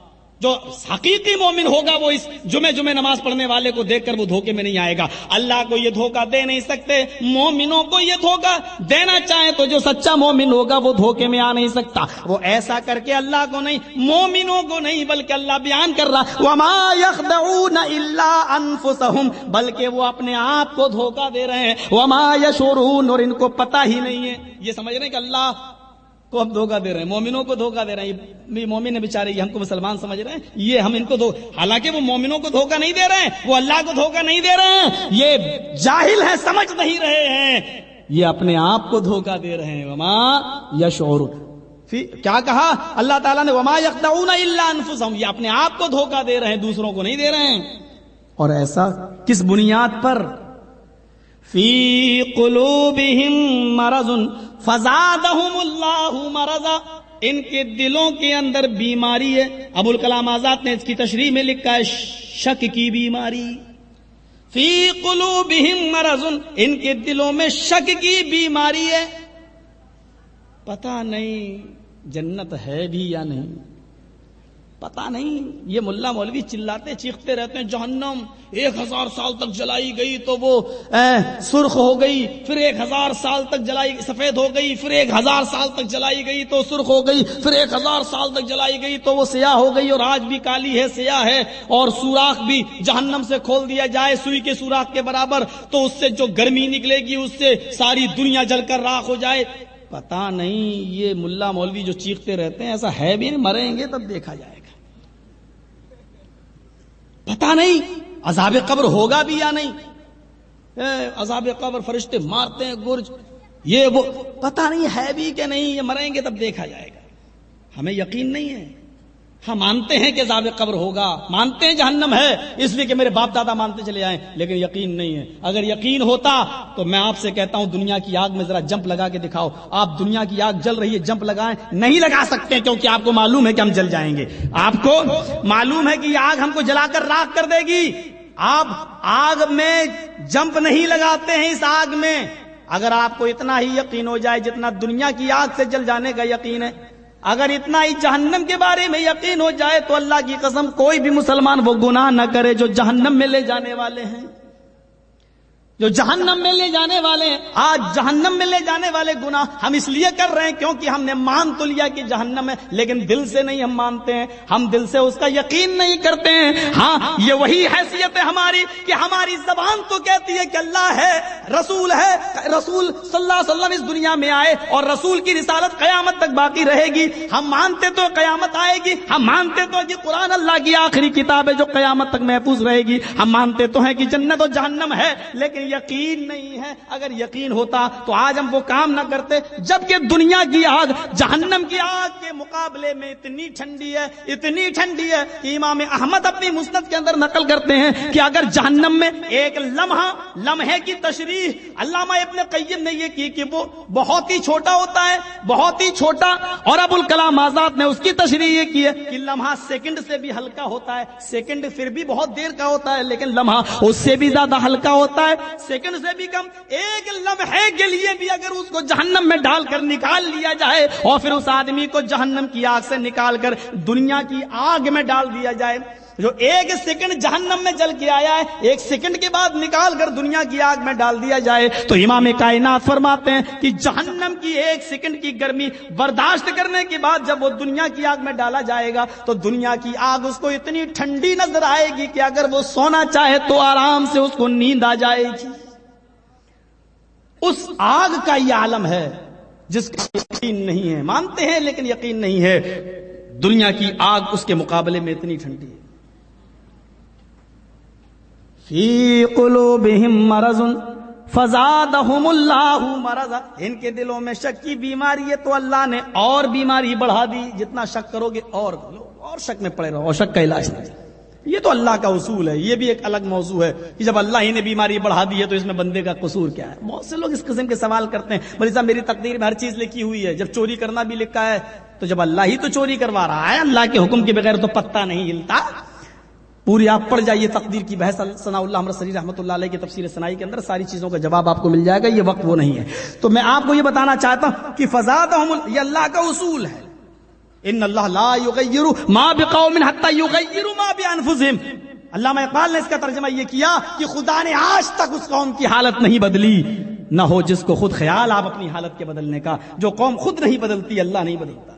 جو حقیقی مومن ہوگا وہ اس جمعے جمعے نماز پڑھنے والے کو دیکھ کر وہ دھوکے میں نہیں آئے گا۔ اللہ کو یہ دھوکہ دے نہیں سکتے، مومنوں کو یہ دھوکہ دینا چاہے تو جو سچا مومن ہوگا وہ دھوکے میں آ نہیں سکتا۔ وہ ایسا کر کے اللہ کو نہیں، مومنوں کو نہیں، بلکہ اللہ بیان کر رہا، وما يخدعون الا انفسهم بلکہ وہ اپنے آپ کو دھوکہ دے رہے ہیں۔ وما يشعرون، اور ان کو پتہ ہی نہیں ہے۔ یہ سمجھ رہے ہیں کہ اللہ کو ہم دھوکہ دے رہے ہیں، مومنوں کو دھوکہ دے رہے ہیں۔ مومن بےچارے یہ ہم کو مسلمان سمجھ رہے ہیں۔ یہ ہم ان کو دھو، حالانکہ وہ مومنوں کو دھوکہ نہیں دے رہے ہیں، وہ اللہ کو دھوکہ نہیں دے رہے ہیں۔ یہ جاہل ہیں، سمجھ نہیں رہے ہیں۔ یہ اپنے آپ کو دھوکہ دے رہے ہیں۔ وما یشعر۔ کیا کہا؟ اللہ تعالیٰ نے وما یخدعون الا انفسهم یہ اپنے آپ کو دھوکہ دے رہے ہیں، دوسروں کو نہیں دے رہے ہیں۔ اور ایسا کس بنیاد پر؟ فی قلوبہم مرض۔ فزادہم اللہ مرضا۔ ان کے دلوں کے اندر بیماری ہے۔ ابو الکلام آزاد نے اس کی تشریح میں لکھا ہے، شک کی بیماری۔ فی قلوبہم مرض۔ ان کے دلوں میں شک کی بیماری ہے۔ پتہ نہیں جنت ہے بھی یا نہیں۔ پتا نہیں، یہ ملا مولوی چلاتے چیختے رہتے ہیں، جہنم، ایک ہزار سال تک جلائی گئی تو وہ سرخ ہو گئی، پھر ایک ہزار سال تک جلائی، سفید ہو گئی، پھر ایک ہزار سال تک جلائی گئی تو سرخ ہو گئی، پھر ایک ہزار سال تک جلائی گئی تو وہ سیاہ ہو گئی اور آج بھی کالی ہے، سیاہ ہے اور سوراخ بھی جہنم سے کھول دیا جائے، سوئی کے سوراخ کے برابر تو اس سے جو گرمی نکلے گی، اس سے ساری دنیا جل کر راکھ ہو جائے۔ پتا نہیں، یہ ملا مولوی جو چیختے رہتے ہیں، ایسا ہے بھی نہیں، مریں گے تب دیکھا جائے۔ پتا نہیں عذاب قبر ہوگا بھی یا نہیں۔ عذاب قبر فرشتے مارتے ہیں، گرج۔ یہ وہ پتا نہیں ہے بھی کہ نہیں، یہ مریں گے تب دیکھا جائے گا۔ ہمیں یقین نہیں ہے۔ ہم مانتے ہیں کہ زاب قبر ہوگا، مانتے ہیں جہنم ہے، اس لیے کہ میرے باپ دادا مانتے چلے آئے لیکن یقین نہیں ہے۔ اگر یقین ہوتا تو میں آپ سے کہتا ہوں دنیا کی آگ میں ذرا جمپ لگا کے دکھاؤ۔ آپ دنیا کی آگ جل رہی ہے، جمپ لگائیں۔ نہیں لگا سکتے کیونکہ آپ کو معلوم ہے کہ ہم جل جائیں گے۔ آپ کو معلوم ہے کہ یہ آگ ہم کو جلا کر راک کر دے گی۔ آپ آگ میں جمپ نہیں لگاتے ہیں اس آگ میں۔ اگر آپ کو اتنا ہی یقین ہو جائے جتنا دنیا کی آگ سے جل جانے کا یقین ہے۔ اگر اتنا ہی جہنم کے بارے میں یقین ہو جائے تو اللہ کی قسم کوئی بھی مسلمان وہ گناہ نہ کرے جو جہنم میں لے جانے والے ہیں۔ جو جہنم میں لے جانے والے ہیں، آج جہنم میں لے جانے والے گناہ ہم اس لیے کر رہے ہیں کیونکہ ہم نے مان تو لیا کہ جہنم ہے، لیکن دل سے نہیں ہم مانتے ہیں، ہم دل سے اس کا یقین نہیں کرتے ہیں۔ ہاں یہ وہی حیثیت ہے ہماری کہ ہماری زبان تو کہتی ہے کہ اللہ ہے، رسول ہے، رسول صلی اللہ علیہ وسلم اس دنیا میں آئے اور رسول کی رسالت قیامت تک باقی رہے گی۔ ہم مانتے تو قیامت آئے گی، ہم مانتے تو کہ قرآن اللہ کی آخری کتاب ہے جو قیامت تک محفوظ رہے گی۔ ہم مانتے تو ہیں کہ جنت و جہنم ہے، لیکن یقین نہیں ہے۔ اگر یقین ہوتا تو آج ہم وہ کام نہ کرتے۔ جبکہ دنیا کی آگ، جہنم کی آگ کے مقابلے میں اتنی ٹھنڈی ہے، اتنی ٹھنڈی ہے کہ امام احمد اپنی مسند کے اندر نقل کرتے ہیں کہ اگر جہنم میں ایک لمحہ، لمحے کی تشریح علامہ ابن قیم نے یہ کی کہ وہ بہت ہی چھوٹا ہوتا ہے، بہت ہی چھوٹا اور ابو الکلام آزاد نے اس کی تشریح یہ کی ہے کہ لمحہ سیکنڈ سے بھی ہلکا ہوتا ہے، سیکنڈ پھر بھی بہت دیر کا ہوتا ہے، لیکن لمحہ اس سے بھی زیادہ ہلکا ہوتا ہے۔ سیکنڈ سے بھی کم ایک لمحے کے لیے بھی اگر اس کو جہنم میں ڈال کر نکال لیا جائے اور پھر اس آدمی کو جہنم کی آگ سے نکال کر دنیا کی آگ میں ڈال دیا جائے جو ایک سیکنڈ جہنم میں جل کے آیا ہے، ایک سیکنڈ کے بعد نکال کر دنیا کی آگ میں ڈال دیا جائے۔ تو امام کائنات فرماتے ہیں کہ جہنم کی ایک سیکنڈ کی گرمی برداشت کرنے کے بعد جب وہ دنیا کی آگ میں ڈالا جائے گا، تو دنیا کی آگ اس کو اتنی ٹھنڈی نظر آئے گی کہ اگر وہ سونا چاہے تو آرام سے اس کو نیند آ جائے گی۔ اس آگ کا یہ عالم ہے جس کا یقین نہیں ہے۔ مانتے ہیں لیکن یقین نہیں ہے۔ دنیا کی آگ اس کے مقابلے میں اتنی ٹھنڈی ہے۔ فی قلوبہم مرض فزادہم اللہ مرض ان کے دلوں میں شک کی بیماری ہے تو اللہ نے اور بیماری بڑھا دی۔ جتنا شک کرو گے اور اور شک میں پڑے رہو۔ اور شک کا علاج نہیں یہ تو اللہ کا اصول ہے۔ یہ بھی ایک الگ موضوع ہے کہ جب اللہ ہی نے بیماری بڑھا دی ہے تو اس میں بندے کا قصور کیا ہے۔ بہت سے لوگ اس قسم کے سوال کرتے ہیں۔ بھائی صاحب، میری تقدیر میں ہر چیز لکھی ہوئی ہے۔ جب چوری کرنا بھی لکھا ہے تو جب اللہ ہی تو چوری کروا رہا ہے۔ اللہ کے حکم کے بغیر تو پتہ نہیں ہلتا۔ پوری آپ پڑھ جائیے تقدیر کی بحث، ثناء اللہ عمر سری رحمۃ اللہ علیہ کی تفسیر سنائی کے اندر، ساری چیزوں کا جواب آپ کو مل جائے گا، یہ وقت وہ نہیں ہے۔ تو میں آپ کو یہ بتانا چاہتا ہوں کہ فضاد یہ اللہ کا اصول ہے۔ ان اللہ لا یغیر ما بقوم حتى یغیروا ما بانفسهم علامہ اقبال نے اس کا ترجمہ یہ کیا کہ خدا نے آج تک اس قوم کی حالت نہیں بدلی۔ نہ ہو جس کو خود خیال آپ اپنی حالت کے بدلنے کا، جو قوم خود نہیں بدلتی، اللہ نہیں بدلتا۔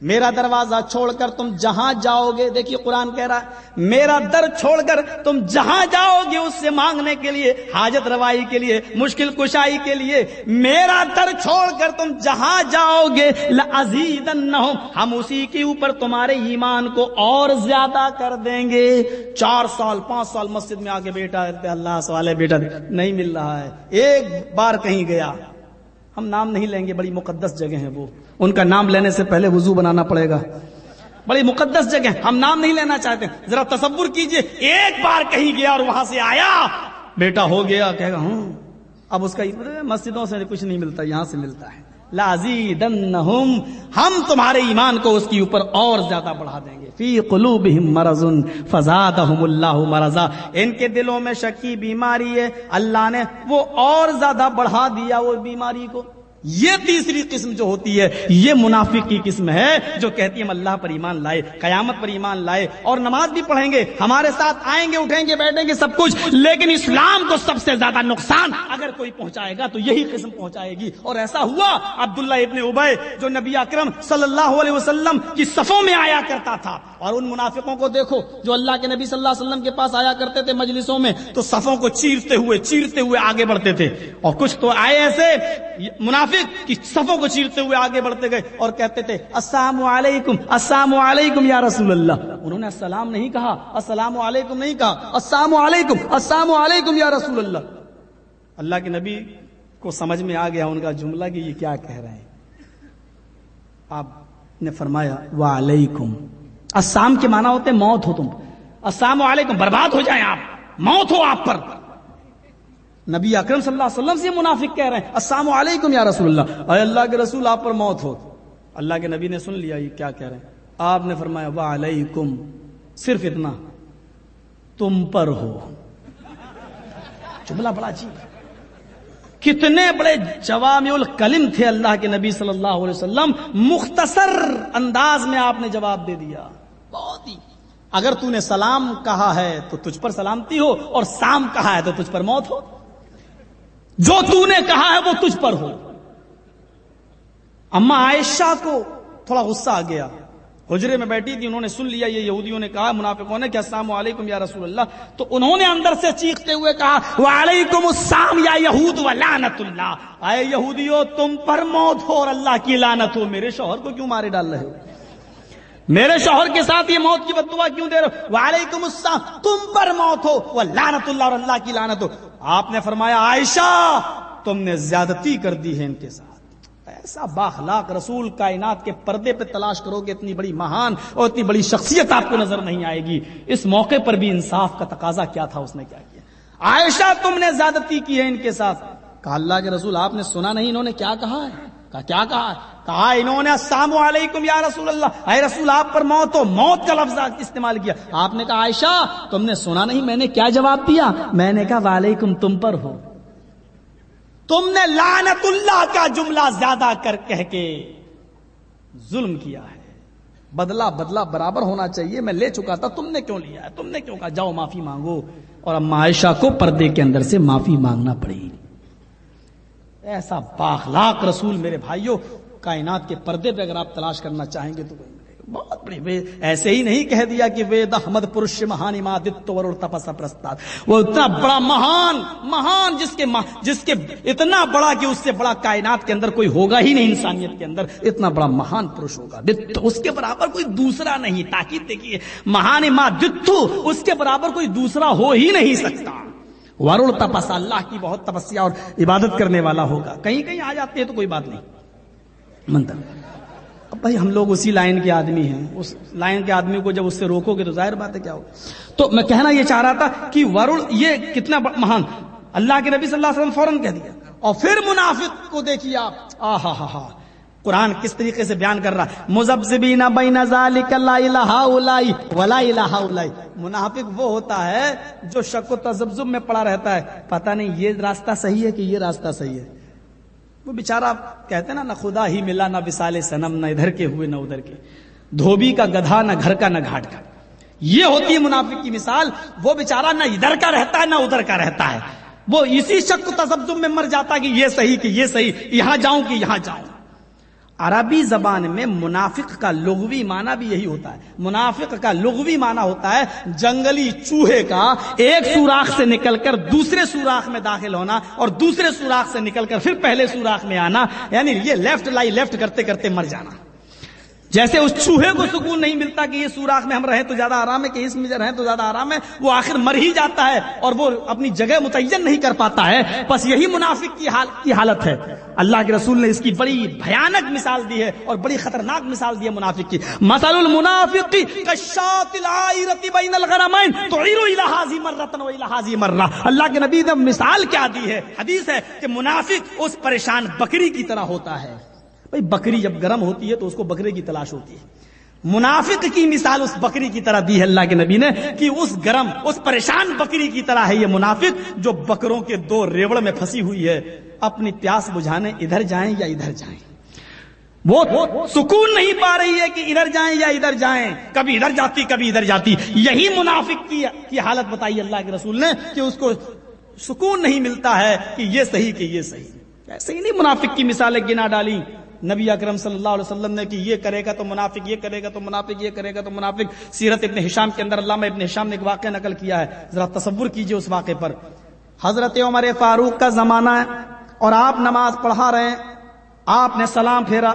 میرا دروازہ چھوڑ کر تم جہاں جاؤ گے، دیکھیے قرآن کہہ رہا ہے، میرا در چھوڑ کر تم جہاں جاؤ گے، اس سے مانگنے کے لیے، حاجت روائی کے لیے، مشکل کشائی کے لیے، میرا در چھوڑ کر تم جہاں جاؤ گے ہم اسی کے اوپر تمہارے ایمان کو اور زیادہ کر دیں گے۔ چار سال، پانچ سال مسجد میں آگے بیٹا اللہ سوال بیٹا، نہیں مل رہا ہے۔ ایک بار کہیں گیا، ہم نام نہیں لیں گے، بڑی مقدس جگہ ہیں وہ۔ ان کا نام لینے سے پہلے وضو بنانا پڑے گا۔ بڑی مقدس جگہ ہم نام نہیں لینا چاہتے۔ ذرا تصور کیجیے۔ ایک بار کہیں گیا اور وہاں سے آیا۔ بیٹا ہو گیا، کہے گا، ہوں۔ اب اس کا مسجدوں سے کچھ نہیں ملتا، یہاں سے ملتا ہے۔ لازیدنہم، ہم تمہارے ایمان کو اس کے اوپر اور زیادہ بڑھا دیں گے۔ فی قلوبہم مرض فزادہم اللہ مرضا۔ ان کے دلوں میں شکی، بیماری ہے۔ اللہ نے وہ اور زیادہ بڑھا دیا وہ بیماری کو۔ یہ تیسری قسم جو ہوتی ہے، یہ منافق کی قسم ہے جو کہتی ہم اللہ پر ایمان لائے، قیامت پر ایمان لائے اور نماز بھی پڑھیں گے، ہمارے ساتھ آئیں گے، اٹھیں گے، بیٹھیں گے، سب کچھ، لیکن اسلام کو سب سے زیادہ نقصان اگر کوئی پہنچائے گا تو یہی قسم پہنچائے گی۔ اور ایسا ہوا عبداللہ ابن ابے جو نبی اکرم صلی اللہ علیہ وسلم کی صفوں میں آیا کرتا تھا۔ اور ان منافقوں کو دیکھو جو اللہ کے نبی صلی اللہ علیہ وسلم کے پاس آیا کرتے تھے مجلسوں میں، تو صفوں کو چیرتے ہوئے چیرتے ہوئے آگے بڑھتے تھے۔ اور کچھ تو آئے ایسے، منافق منافق کی صفوں کو چیرتے ہوئے آگے بڑھتے گئے اور کہتے تھے، السلام علیکم السلام علیکم یا رسول اللہ. انہوں نے السلام نہیں کہا، السلام علیکم نہیں کہا، السلام علیکم السلام علیکم یا رسول اللہ. اللہ کے نبی کو سمجھ میں آ گیا ان کا جملہ کہ یہ کیا کہہ رہے ہیں۔ آپ نے فرمایا، وعلیکم. السلام کے معنی ہوتے موت ہو تم. السلام علیکم، برباد ہو جائیں آپ، موت ہو آپ پر۔ نبی اکرم صلی اللہ علیہ وسلم سے منافق کہہ رہے ہیں، السلام علیکم یا رسول اللہ۔ اے اللہ کے رسول، آپ پر موت ہو۔ اللہ کے نبی نے سن لیا یہ کیا کہہ رہے ہیں۔ آپ نے فرمایا، وعلیکم، صرف اتنا۔ تم پر ہو۔ جملہ بڑا عجیب ہے۔ کتنے بڑے جوام الکلم تھے اللہ کے نبی صلی اللہ علیہ وسلم۔ مختصر انداز میں آپ نے جواب دے دیا۔ بہت ہی۔ اگر تو نے سلام کہا ہے تو تجھ پر سلامتی ہو، اور سام کہا ہے تو تجھ پر موت ہو۔ جو تو نے کہا ہے وہ تجھ پر ہو۔ اما عائشہ کو تھوڑا غصہ آ گیا۔ حجرے میں بیٹھی تھی، انہوں نے سن لیا، یہ یہودیوں نے کہا، منافقوں نے کہ السلام علیکم یا رسول اللہ۔ تو انہوں نے اندر سے چیختے ہوئے کہا، وعلیکم السلام یا یہود و لعنت اللہ۔ اے یہودیو، تم پر موت ہو اور اللہ کی لعنت ہو۔ میرے شوہر کو کیوں مارے ڈال رہے ہو؟ میرے شوہر کے ساتھ یہ موت کی بدعا کیوں دے رہے ہو؟ وعلیکم السلام، تم پر موت ہو وہ لعنت اللہ اور اللہ کی لعنت ہو۔ آپ نے فرمایا، عائشہ، تم نے زیادتی کر دی ہے ان کے ساتھ۔ ایسا باخلاق رسول کائنات کے پردے پہ تلاش کرو گے، اتنی بڑی مہان اور اتنی بڑی شخصیت آپ کو نظر نہیں آئے گی۔ اس موقع پر بھی انصاف کا تقاضا کیا تھا، اس نے کیا کیا؟ عائشہ، تم نے زیادتی کی ہے ان کے ساتھ۔ کہا، اللہ کے رسول، آپ نے سنا نہیں، انہوں نے کیا کہا ہے؟ کہا کیا کہا کہا انہوں نے السلام علیکم یا رسول اللہ۔ اے رسول، آپ پر موت ہو موت کا لفظ استعمال کیا۔ آپ نے کہا، عائشہ، تم نے سنا نہیں، میں نے کیا جواب دیا؟ میں نے کہا، وعلیکم، تم پر ہو۔ تم نے لعنت اللہ کا جملہ زیادہ کر کہہ کے ظلم کیا ہے۔ بدلہ بدلہ برابر ہونا چاہیے، میں لے چکا تھا، تم نے کیوں لیا ہے؟ تم نے کیوں کہا؟ جاؤ، معافی مانگو۔ اور اب معائشہ کو پردے کے اندر سے معافی مانگنا پڑے گی ایسا باخلاق رسول میرے بھائیوں، کائنات کے پردے پہ اگر آپ تلاش کرنا چاہیں گے تو بہت بڑی ایسے ہی نہیں کہہ دیا کہ وید احمد پرش مہانی مادتور اور تپسا پرستاد۔ وہ اتنا بڑا مہان مہان جس کے جس کے اتنا بڑا کہ اس سے بڑا کائنات کے اندر کوئی ہوگا ہی نہیں انسانیت کے اندر، اتنا بڑا مہان پروش ہوگا۔ اس کے برابر کوئی دوسرا نہیں۔ تاکید دیکھیے مہان ماں اس کے برابر کوئی دوسرا ہو ہی نہیں سکتا۔ ورل تپسا اللہ کی بہت تپسیا اور عبادت کرنے والا ہوگا۔ کہیں کہیں آ جاتے ہیں تو کوئی بات نہیں۔ منتر۔ اب بھائی ہم لوگ اسی لائن کے آدمی ہیں۔ اس لائن کے آدمی کو جب اس سے روکو گے تو ظاہر بات ہے کیا ہو تو میں کہنا یہ چاہ رہا تھا کہ ورل یہ کتنا مہان۔ اللہ کے نبی صلی اللہ علیہ وسلم فوراً کہہ دیا۔ اور پھر منافق کو دیکھیے آپ۔ آ ہا ہا ہا۔ قرآن کس طریقے سے بیان کر رہا مزبزبین بین ذالک لا الہ الائی ولا الہ الائی منافق وہ ہوتا ہے جو شک و تذبذب میں پڑا رہتا ہے۔ پتہ نہیں یہ راستہ صحیح ہے کہ یہ راستہ صحیح ہے۔ وہ بیچارہ کہتے نا، نہ خدا ہی ملا، نہ وسال سنم نہ ادھر کے ہوئے، نہ ادھر کے۔ دھوبی کا گدھا، نہ گھر کا، نہ گھاٹ کا۔ یہ ہوتی ہے منافق کی مثال، وہ بیچارہ نہ ادھر کا رہتا ہے، نہ ادھر کا رہتا ہے۔ وہ اسی شک و تذبذب میں مر جاتا ہے کہ یہ صحیح، کہ یہ صحیح، یہاں جاؤں کہ یہاں جاؤں۔ عربی زبان میں منافق کا لغوی معنی بھی یہی ہوتا ہے۔ منافق کا لغوی معنی ہوتا ہے جنگلی چوہے کا ایک سوراخ سے نکل کر دوسرے سوراخ میں داخل ہونا اور دوسرے سوراخ سے نکل کر پھر پہلے سوراخ میں آنا یعنی یہ لیفٹ لائی لیفٹ کرتے کرتے مر جانا۔ جیسے اس چوہے کو سکون نہیں ملتا کہ یہ سوراخ میں ہم رہیں تو زیادہ آرام ہے، کہ اس میں رہیں تو زیادہ آرام ہے، وہ آخر مر ہی جاتا ہے اور وہ اپنی جگہ متعین نہیں کر پاتا ہے۔ بس یہی منافق کی حال کی حالت ہے۔ اللہ کے رسول نے اس کی بڑی بھیانک مثال دی ہے اور بڑی خطرناک مثال دی ہے منافق کی۔ مسل المنافق اللہ کے نبی نے مثال کیا دی ہے، حدیث ہے کہ منافق اس پریشان بکری کی طرح ہوتا ہے۔ بھائی بکری جب گرم ہوتی ہے تو اس کو بکرے کی تلاش ہوتی ہے۔ منافق کی مثال اس بکری کی طرح دی ہے اللہ کے نبی نے کہ اس گرم، اس پریشان بکری کی طرح ہے یہ منافق جو بکروں کے دو ریوڑ میں پھنسی ہوئی ہے۔ اپنی پیاس بجھانے ادھر جائیں یا ادھر جائیں۔ وہ سکون نہیں پا رہی ہے کہ ادھر جائیں یا ادھر جائیں۔ کبھی ادھر جاتی، کبھی ادھر جاتی۔ یہی منافق کی حالت بتائی اللہ کے رسول نے کہ اس کو سکون نہیں ملتا ہے کہ یہ صحیح، کہ یہ صحیح۔ ایسے ہی نہیں منافق کی مثالیں گنا ڈالی۔ نبی اکرم صلی اللہ علیہ وسلم نے کہ یہ کرے گا تو منافق، یہ کرے گا تو منافق، یہ کرے گا تو منافق۔ سیرت ابن حشام کے اندر علامہ ابن حشام نے ایک واقعہ نقل کیا ہے۔ ذرا تصور کیجیے اس واقعے پر۔ حضرت عمر فاروق کا زمانہ ہے اور آپ نماز پڑھا رہے ہیں۔ آپ نے سلام پھیرا۔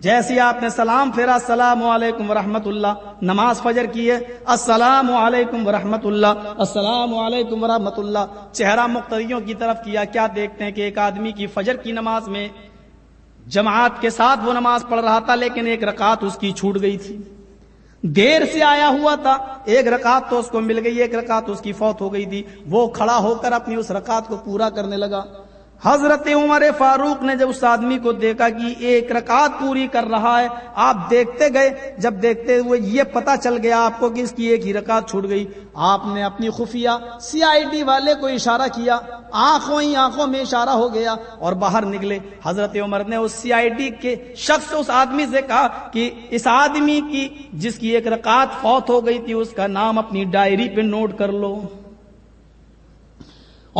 جیسی آپ نے سلام پھیرا، السلام علیکم ورحمۃ اللہ۔ نماز فجر کی ہے۔ السلام علیکم ورحمۃ اللہ۔ السلام علیکم ورحمۃ اللہ۔ چہرہ مقتدیوں کی طرف کیا کیا دیکھتے ہیں کہ ایک آدمی کی فجر کی نماز میں جماعت کے ساتھ وہ نماز پڑھ رہا تھا، لیکن ایک رکعت اس کی چھوٹ گئی تھی۔ دیر سے آیا ہوا تھا، ایک رکعت تو اس کو مل گئی، ایک رکعت اس کی فوت ہو گئی تھی۔ وہ کھڑا ہو کر اپنی اس رکعت کو پورا کرنے لگا۔ حضرت عمر فاروق نے جب اس آدمی کو دیکھا کہ ایک رکعت پوری کر رہا ہے، آپ دیکھتے گئے۔ جب دیکھتے ہوئے یہ پتا چل گیا آپ کو کہ اس کی ایک ہی رکعت چھوٹ گئی۔ آپ نے اپنی خفیہ سی آئی ڈی والے کو اشارہ کیا۔ آنکھوں ہی آنکھوں میں اشارہ ہو گیا اور باہر نکلے۔ حضرت عمر نے اس سی آئی ڈی کے شخص اس آدمی سے کہا کہ اس آدمی کی جس کی ایک رکعت فوت ہو گئی تھی، اس کا نام اپنی ڈائری پہ نوٹ کر لو۔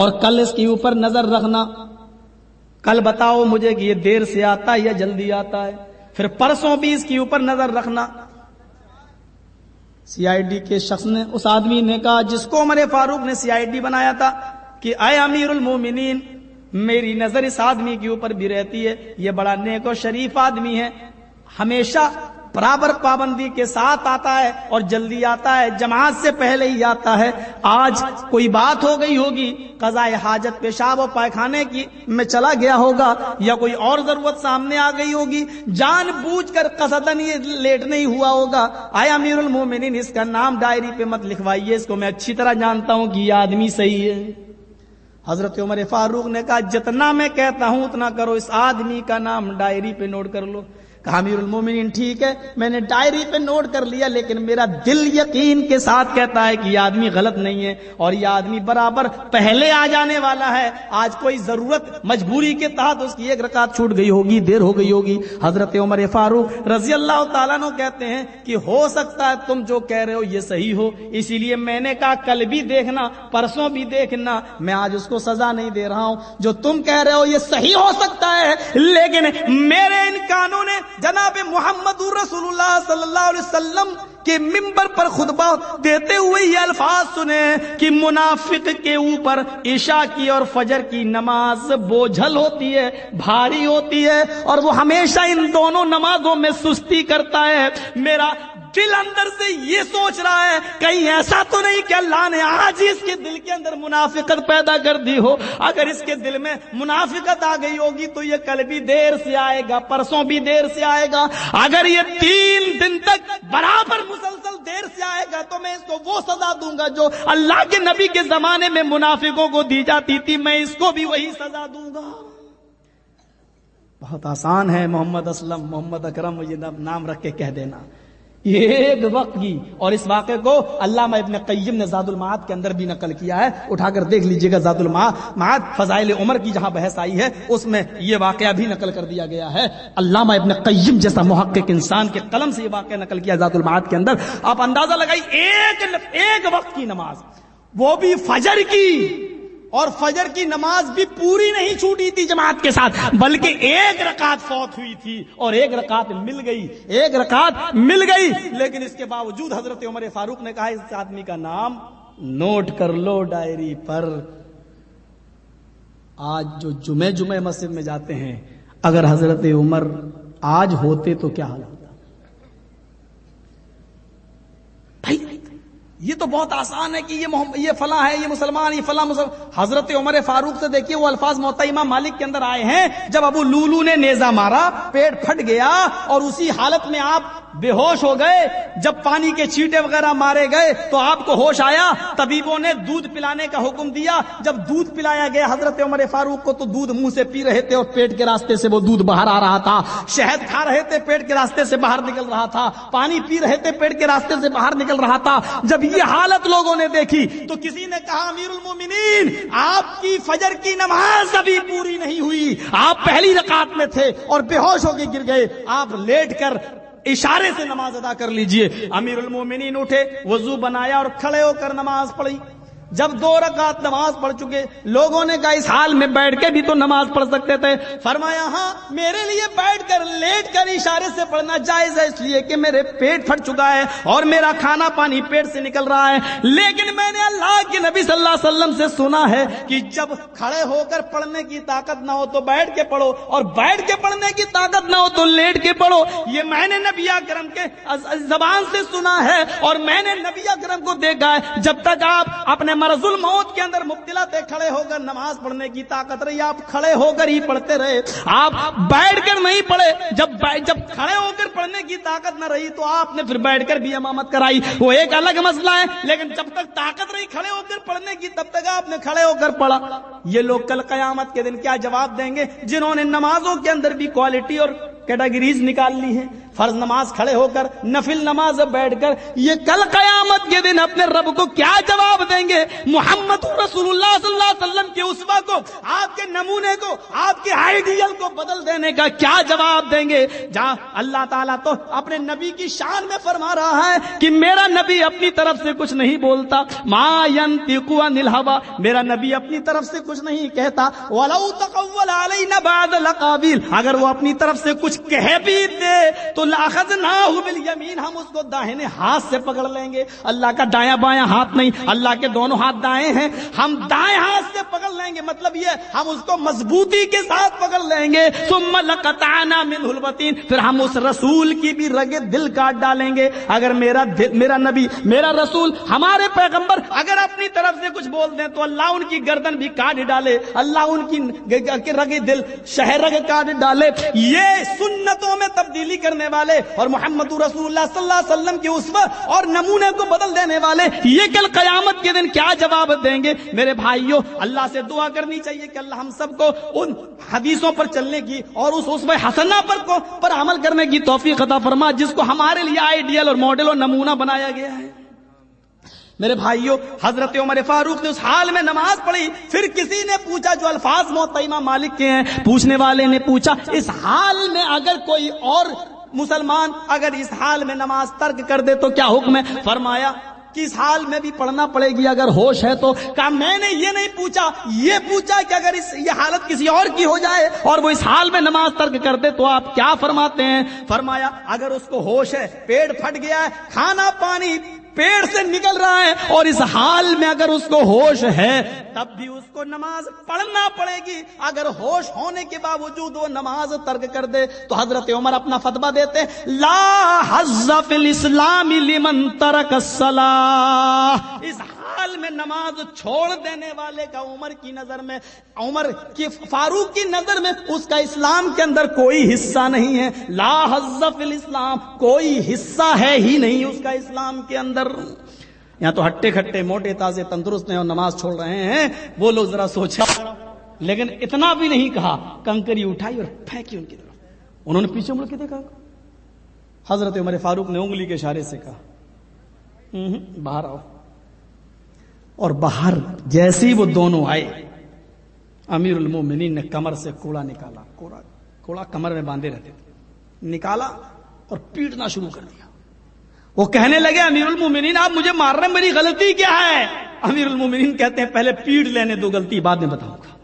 اور کل اس کے اوپر نظر رکھنا۔ کل بتاؤ مجھے کہ یہ دیر سے آتا ہے یا جلدی آتا ہے۔ پھر پرسوں بھی اس کے اوپر نظر رکھنا۔ سی آئی ڈی کے شخص نے، اس آدمی نے کہا، جس کو عمر فاروق نے سی آئی ڈی بنایا تھا، کہ اے امیر المومنین، میری نظر اس آدمی کے اوپر بھی رہتی ہے۔ یہ بڑا نیک و شریف آدمی ہے۔ ہمیشہ برابر پابندی کے ساتھ آتا ہے اور جلدی آتا ہے، جماعت سے پہلے ہی آتا ہے۔ آج کوئی بات ہو گئی ہوگی قضاء حاجت پیشاب و پائخانے کی میں چلا گیا ہوگا یا کوئی اور ضرورت سامنے آ گئی ہوگی، جان بوجھ کر قصدن یہ لیٹ نہیں ہوا ہوگا۔ آیا امیر المومنین اس کا نام ڈائری پہ مت لکھوائیے، اس کو میں اچھی طرح جانتا ہوں کہ یہ آدمی صحیح ہے۔ حضرت عمر فاروق نے کہا، جتنا میں کہتا ہوں اتنا کرو، اس آدمی کا نام ڈائری پہ نوٹ کر لو۔ کہا، امیر المومنین، ٹھیک ہے، میں نے ڈائری پہ نوٹ کر لیا، لیکن میرا دل یقین کے ساتھ کہتا ہے کہ یہ آدمی غلط نہیں ہے اور یہ آدمی برابر پہلے آ جانے والا ہے، آج کوئی ضرورت مجبوری کے تحت اس کی ایک رکعت چھوٹ گئی ہوگی، دیر ہو گئی ہوگی. حضرت عمر فاروق رضی اللہ تعالیٰ نو کہتے ہیں کہ ہو سکتا ہے تم جو کہہ رہے ہو یہ صحیح ہو، اسی لیے میں نے کہا، کل بھی دیکھنا، پرسوں بھی دیکھنا، میں آج اس کو سزا نہیں دے رہا ہوں، جو تم کہہ رہے ہو یہ صحیح ہو سکتا ہے، لیکن میرے ان کانوں نے جناب محمد رسول اللہ صلی اللہ علیہ وسلم کے ممبر پر خطبہ دیتے ہوئے یہ الفاظ سنے کہ منافق کے اوپر عشاء کی اور فجر کی نماز بوجھل ہوتی ہے، بھاری ہوتی ہے اور وہ ہمیشہ ان دونوں نمازوں میں سستی کرتا ہے۔ میرا دل اندر سے یہ سوچ رہا ہے، کہیں ایسا تو نہیں کہ اللہ نے آج ہی اس کے دل کے اندر منافقت پیدا کر دی ہو۔ اگر اس کے دل میں منافقت آ گئی ہوگی تو یہ کل بھی دیر سے آئے گا، پرسوں بھی دیر سے آئے گا۔ اگر یہ تین دن تک برابر مسلسل دیر سے آئے گا تو میں اس کو وہ سزا دوں گا جو اللہ کے نبی کے زمانے میں منافقوں کو دی جاتی تھی، میں اس کو بھی وہی سزا دوں گا۔ بہت آسان ہے، محمد اسلم، محمد اکرم، یہ نام رکھ کے کہہ دینا۔ ایک وقت کی۔ اور اس واقعے کو علامہ ابن قیم نے زاد المعاد کے اندر بھی نقل کیا ہے۔ اٹھا کر دیکھ لیجیے گا زاد المعاد فضائل عمر کی جہاں بحث آئی ہے، اس میں یہ واقعہ بھی نقل کر دیا گیا ہے۔ علامہ ابن قیم جیسا محقق انسان کے قلم سے یہ واقعہ نقل کیا زاد المعاد کے اندر۔ آپ اندازہ لگائی ایک ایک وقت کی نماز، وہ بھی فجر کی۔ اور فجر کی نماز بھی پوری نہیں چھوٹی تھی جماعت کے ساتھ، بلکہ ایک رکعت فوت ہوئی تھی اور ایک رکعت مل گئی، ایک رکعت مل گئی۔ لیکن اس کے باوجود حضرت عمر فاروق نے کہا، اس آدمی کا نام نوٹ کر لو ڈائری پر۔ آج جو جمعے جمعے مسجد میں جاتے ہیں، اگر حضرت عمر آج ہوتے تو کیا حال ہوتا؟ یہ تو بہت آسان ہے کہ یہ محمد یہ فلاں ہے یہ مسلمان، یہ فلاں مسلمان حضرت عمر فاروق سے دیکھیے وہ الفاظ محتمہ مالک کے اندر آئے ہیں۔ جب ابو لولو نے نیزا مارا، پیٹ پھٹ گیا اور اسی حالت میں آپ بے ہوش ہو گئے، جب پانی کے چیٹے وغیرہ مارے گئے تو آپ کو ہوش آیا۔ طبیبوں نے دودھ پلانے کا حکم دیا۔ جب دودھ پلایا گیا حضرت عمر فاروق کو تو دودھ منہ سے پی رہے تھے اور پیٹ کے راستے سے وہ دودھ باہر آ رہا تھا۔ شہد کھا رہے تھے، پیٹ کے راستے سے باہر نکل رہا تھا۔ پانی پی رہے تھے، پیٹ کے راستے سے باہر نکل رہا تھا۔ جب یہ حالت لوگوں نے دیکھی۔ تو کسی نے کہا، امیر المومنین، آپ کی فجر کی نماز ابھی پوری نہیں ہوئی۔ آپ پہلی رکعت میں تھے اور بے ہوش ہو کے گر گئے۔ آپ لیٹ کر اشارے سے نماز ادا کر لیجیے۔ امیر المومنین اٹھے، وضو بنایا اور کھڑے ہو کر نماز پڑھی۔ جب دو رکعت نماز پڑھ چکے، لوگوں نے کہا، اس حال میں بیٹھ کے بھی تو نماز پڑھ سکتے تھے۔ فرمایا ہاں میرے لیے بیٹھ کر لیٹ کر اشارے سے پڑھنا جائز ہے، اس لیے کہ میرے پیٹ پھٹ چکا ہے اور میرا کھانا پانی پیٹ سے نکل رہا ہے۔ لیکن میں نے اللہ کے نبی صلی اللہ علیہ وسلم سے سنا ہے کہ جب کھڑے ہو کر پڑھنے کی طاقت نہ ہو تو بیٹھ کے پڑھو، اور بیٹھ کے پڑھنے کی طاقت نہ ہو تو لیٹ کے پڑھو۔ یہ میں نے نبی اکرم کے زبان سے سنا ہے اور میں نے نبی اکرم کو دیکھا ہے۔ جب تک آپ اپنے مرض الموت کے اندر مبتلا تھے کھڑے ہو کر نماز پڑھنے کی طاقت رہی، آپ کھڑے ہو کر ہی پڑھتے رہے۔ آپ بیٹھ کر نہیں پڑھے، جب جب کھڑے ہو کر پڑھنے کی طاقت نہ رہی تو آپ نے پھر بیٹھ کر بھی امامت کرائی۔ وہ ایک الگ مسئلہ ہے، لیکن جب تک طاقت رہی کھڑے ہو کر پڑھنے کی، تب تک آپ نے کھڑے ہو کر پڑھا۔ یہ لوگ کل قیامت کے دن کیا جواب دیں گے؟ جنہوں نے نمازوں کے اندر بھی کوالٹی اور کیٹاگریز نکال لی ہیں۔ فرض نماز کھڑے ہو کر، نفل نماز بیٹھ کر، یہ کل قیامت کے دن اپنے رب کو کیا جواب دیں گے؟ محمد رسول اللہ صلی اللہ علیہ وسلم کے اسوا کو، آپ کے نمونے کو، آپ کے آئیڈیل کو بدل دینے کا کیا جواب دیں گے؟ جہاں اللہ تعالیٰ تو اپنے نبی کی شان میں فرما رہا ہے کہ میرا نبی اپنی طرف سے کچھ نہیں بولتا۔ ما ینتقوا نلہوا میرا نبی اپنی طرف سے کچھ نہیں کہتا۔ ولو تقول علینا بعد لقابیل اگر وہ اپنی طرف سے کچھ کہہ بھی دے، تو بالیمین ہم اس کو داہنے ہاتھ سے پکڑ لیں گے۔ اللہ کا دایاں بایاں ہاتھ نہیں، اللہ کے دونوں ہاتھ دائیں ہیں۔ ہم دائیں ہاتھ سے پکڑ لیں گے مطلب یہ ہم اس کو مضبوطی کے ساتھ پکڑ لیں گے۔ ثم لقطعنا من البتین پھر ہم اس رسول کی بھی رگے دل کاٹ ڈالیں گے۔ اگر میرا دل، میرا نبی، میرا رسول ہمارے پیغمبر اگر اپنی طرف سے کچھ بول دیں تو اللہ ان کی گردن بھی کاٹ ڈالے، اللہ ان کی رگے دل، شہر رگ کاٹ ڈالے۔ یہ سنتوں میں تبدیلی کرنے والے اور محمد رسول اللہ صلی اللہ علیہ وسلم کے اس اور نمونے کو بدل دینے والے، یہ کل قیامت کے دن کیا جواب دیں گے؟ میرے بھائیوں اللہ سے دعا کرنی چاہیے کہ اللہ ہم سب کو ان حدیثوں پر چلنے کی اور اس اس حسنہ پر کو، پر عمل کرنے کی توفیق عطا فرما، جس کو ہمارے لیے آئیڈیل اور ماڈل اور نمونہ بنایا گیا ہے۔ میرے بھائیوں حضرت عمر فاروق نے اس حال میں نماز پڑھی، پھر کسی نے پوچھا، جو الفاظ محتمہ مالک کے ہیں، پوچھنے والے نے پوچھا، اس حال میں اگر کوئی اور مسلمان اگر اس حال میں نماز ترک کر دے تو کیا حکم ہے؟ فرمایا، کس حال میں بھی پڑھنا پڑے گی اگر ہوش ہے تو؟ کہا، میں نے یہ نہیں پوچھا، یہ پوچھا کہ اگر اس یہ حالت کسی اور کی ہو جائے اور وہ اس حال میں نماز ترک کر دے تو آپ کیا فرماتے ہیں؟ فرمایا، اگر اس کو ہوش ہے پیڑ پھٹ گیا ہے، کھانا پانی پیڑ سے نکل رہا ہے اور اس حال میں اگر اس کو ہوش ہے، تب بھی اس کو نماز پڑھنا پڑے گی۔ اگر ہوش ہونے کے باوجود وہ نماز ترک کر دے، تو حضرت عمر اپنا فتبہ دیتے، لا حضف الاسلام لمن ترک الصلاح اس حال میں نماز چھوڑ دینے والے کا عمر کی نظر میں، عمر کی فاروق کی نظر میں اس کا اسلام کے اندر کوئی حصہ نہیں ہے۔ لا حضف الاسلام، کوئی حصہ ہے ہی نہیں اس کا اسلام کے اندر۔ یہاں تو ہٹے کھٹے، موٹے، تازے، تندرست ہیں اور نماز چھوڑ رہے ہیں۔ وہ لوگ ذرا سوچا لیکن اتنا بھی نہیں کہا۔ کنکری اٹھائی اور پھینکی ان کی طرف۔ انہوں نے پیچھے مڑ کے دیکھا۔ حضرت عمر فاروق نے انگلی کے اشارے سے کہا۔ باہر آؤ۔ اور باہر جیسے ہی وہ دونوں آئے۔ امیر المومنین نے کمر سے کوڑا نکالا۔ کوڑا کوڑا کمر میں باندھے رہتے تھے۔ نکالا اور پیٹنا شروع کر دیا۔ وہ کہنے لگے، امیر المومنین، آپ مجھے مار رہے ہیں، میری غلطی کیا ہے؟ امیر المومنین کہتے ہیں، پہلے پیٹ لینے دو، غلطی بعد میں بتاؤں گا.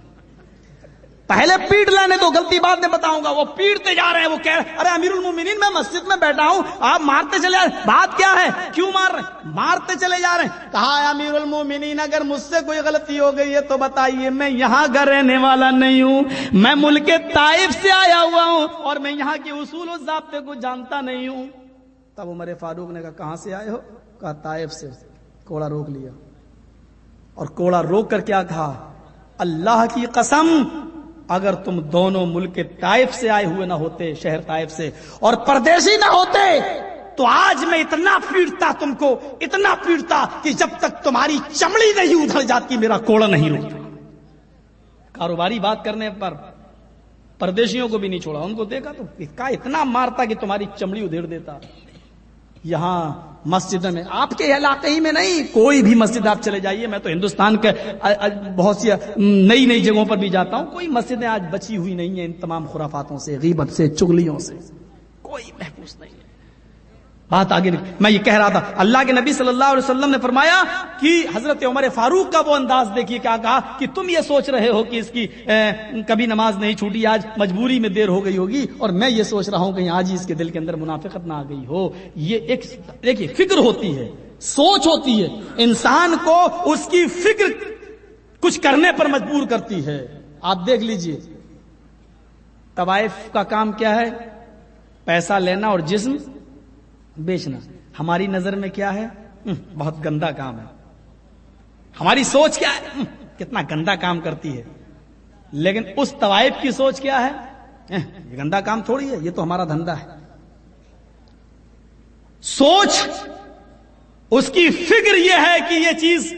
پہلے پیٹ لینے دو، غلطی بعد میں بتاؤں گا، وہ پیٹتے جا رہے ہیں، وہ کہہ رہے ارے امیر المومنین، میں مسجد میں بیٹھا ہوں، آپ مارتے چلے بات کیا ہے؟ کیوں مار رہے مارتے چلے جا رہے ہیں۔ کہا امیر المومنین، اگر مجھ سے کوئی غلطی ہو گئی ہے تو بتائیے، میں یہاں کا رہنے والا نہیں ہوں، میں ملک طائف سے آیا ہوا ہوں اور میں یہاں کے اصول و ضابطے کو جانتا نہیں ہوں۔ تب عمر فاروق نے کہا، کہاں سے آئے ہو؟ کہا، طائف سے۔ کوڑا روک لیا۔ اور کوڑا روک کر کیا کہا؟ اللہ کی قسم، اگر تم دونوں ملک طائف سے آئے ہوئے نہ ہوتے، شہر طائف سے، اور پردیسی نہ ہوتے، تو آج میں اتنا پیڑتا تم کو، اتنا پیڑتا کہ جب تک تمہاری چمڑی نہیں ادھر جاتی، میرا کوڑا نہیں روکتا۔ کاروباری بات کرنے پر پردیشیوں کو بھی نہیں چھوڑا، ان کو دیکھا تو اتنا مارتا کہ تمہاری چمڑی ادھیڑ دیتا۔ یہاں مسجدوں میں۔ آپ کے علاقے ہی میں نہیں، کوئی بھی مسجد آپ چلے جائیے، میں تو ہندوستان کے بہت سی نئی نئی جگہوں پر بھی جاتا ہوں۔ کوئی مسجدیں آج بچی ہوئی نہیں ہیں ان تمام خرافاتوں سے، غیبت سے، چگلیوں سے۔ کوئی محفوظ نہیں ہے۔ بات آگے میں یہ کہہ رہا تھا، اللہ کے نبی صلی اللہ علیہ وسلم نے فرمایا کہ حضرت عمر فاروق کا وہ انداز دیکھیے کیا کہا کہ تم یہ سوچ رہے ہو کہ اس کی کبھی نماز نہیں چھوٹی، آج مجبوری میں دیر ہو گئی ہوگی اور میں یہ سوچ رہا ہوں کہ آج ہی اس کے دل کے اندر منافقت نہ آ گئی ہو۔ یہ ایک دیکھیے فکر ہوتی ہے، سوچ ہوتی ہے۔ انسان کو اس کی فکر کچھ کرنے پر مجبور کرتی ہے۔ آپ دیکھ لیجیے، طوائف کا کام کیا ہے؟ پیسہ لینا اور جسم بیچنا۔ ہماری نظر میں کیا ہے؟ بہت گندا کام ہے۔ ہماری سوچ کیا ہے؟ کتنا گندا کام کرتی ہے۔ لیکن اس طوائف کی سوچ کیا ہے؟ یہ گندا کام تھوڑی ہے، یہ تو ہمارا دھندا ہے۔ سوچ، اس کی فکر یہ ہے کہ یہ چیز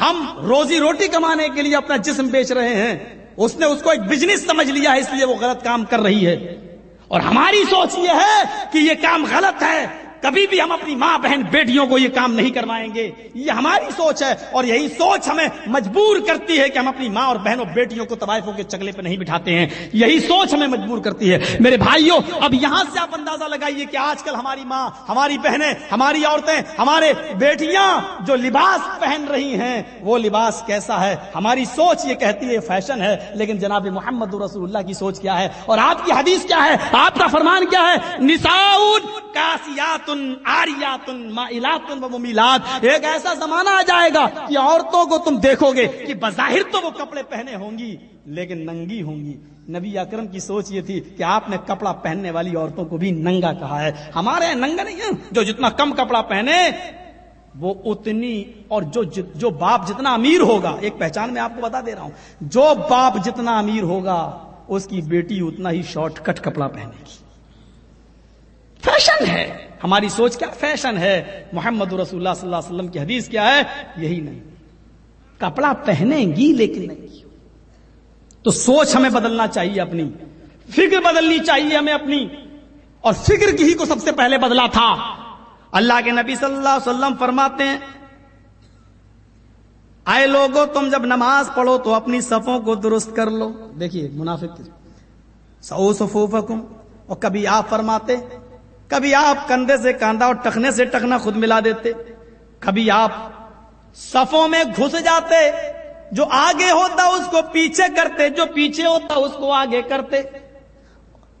ہم روزی روٹی کمانے کے لیے اپنا جسم بیچ رہے ہیں۔ اس نے اس کو ایک بزنس سمجھ لیا ہے اس لیے وہ غلط کام کر رہی ہے۔ اور ہماری سوچ یہ ہے کہ یہ کام غلط ہے کبھی بھی ہم اپنی ماں بہن بیٹیوں کو یہ کام نہیں کروائیں گے۔ یہ ہماری سوچ ہے اور یہی سوچ ہمیں مجبور کرتی ہے کہ ہم اپنی ماں اور بہنوں بیٹیوں کو طوائفوں کے چگلے پہ نہیں بٹھاتے ہیں۔ یہی سوچ ہمیں مجبور کرتی ہے۔ میرے بھائیوں، اب یہاں سے آپ اندازہ لگائیے کہ آج کل ہماری ماں، ہماری بہنیں، ہماری عورتیں، ہمارے بیٹیاں جو لباس پہن رہی ہیں، وہ لباس کیسا ہے؟ ہماری سوچ یہ کہتی ہے فیشن ہے، لیکن جناب محمد رسول اللہ کی سوچ کیا ہے؟ اور آپ کی حدیث کیا ہے؟ آپ کا فرمان کیا ہے؟ نساؤن کاسیات تن آریاتن، مائلاتن و ممیلات۔ ایک ایسا زمانہ آ جائے گا کہ عورتوں کو تم دیکھو گے کہ بظاہر تو وہ کپڑے پہنے ہوں گی، لیکن ننگی ہوں گی۔ نبی اکرم کی سوچ یہ تھی کہ آپ نے کپڑا پہننے والی عورتوں کو بھی ننگا کہا ہے۔ ہمارے ننگا نہیں ہے۔ جو جتنا کم کپڑا پہنے، وہ اتنی، اور جو جو باپ جتنا امیر ہوگا، ایک پہچان میں آپ کو بتا دے رہا ہوں۔ جو باپ جتنا امیر ہوگا، اس کی بیٹی اتنا ہی شارٹ کٹ کپڑا پہنے گی۔ فیشن ہے۔ ہماری سوچ کیا فیشن ہے؟ محمد رسول اللہ صلی اللہ علیہ وسلم کی حدیث کیا ہے؟ یہی نہیں۔ کپڑا پہنے گی لیکن نہیں۔ تو سوچ ہمیں بدلنا چاہیے اپنی۔ فکر بدلنی چاہیے ہمیں اپنی۔ اور فکر کی ہی کو سب سے پہلے بدلا تھا۔ اللہ کے نبی صلی اللہ علیہ وسلم فرماتے ہیں، آئے لوگوں تم جب نماز پڑھو تو اپنی صفوں کو درست کر لو۔ دیکھیے، منافق سو صفوفکم، اور کبھی آپ فرماتے کبھی آپ کندھے سے کاندھا اور ٹکنے سے ٹکنا خود ملا دیتے، کبھی آپ صفوں میں گھس جاتے، جو آگے ہوتا اس کو پیچھے کرتے، جو پیچھے ہوتا اس کو آگے کرتے۔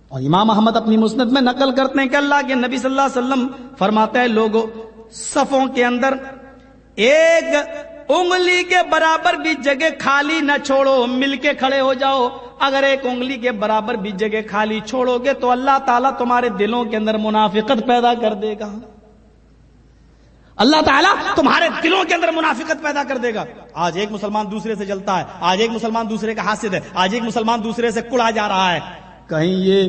اور امام احمد اپنی مسند میں نقل کرتے ہیں کہ اللہ کے نبی صلی اللہ علیہ وسلم فرماتے ہیں لوگوں صفوں کے اندر ایک انگلی کے برابر بھی جگہ خالی نہ چھوڑو، مل کے کھڑے ہو جاؤ۔ اگر ایک انگلی کے برابر بھی جگہ خالی چھوڑو گے تو اللہ تعالیٰ تمہارے دلوں کے اندر منافقت پیدا کر دے گا۔ اللہ تعالیٰ تمہارے دلوں کے اندر منافقت پیدا کر دے گا۔ آج ایک مسلمان دوسرے سے جلتا ہے، آج ایک مسلمان دوسرے کا حاصل ہے، آج ایک مسلمان دوسرے سے کڑا جا رہا ہے۔ کہیں یہ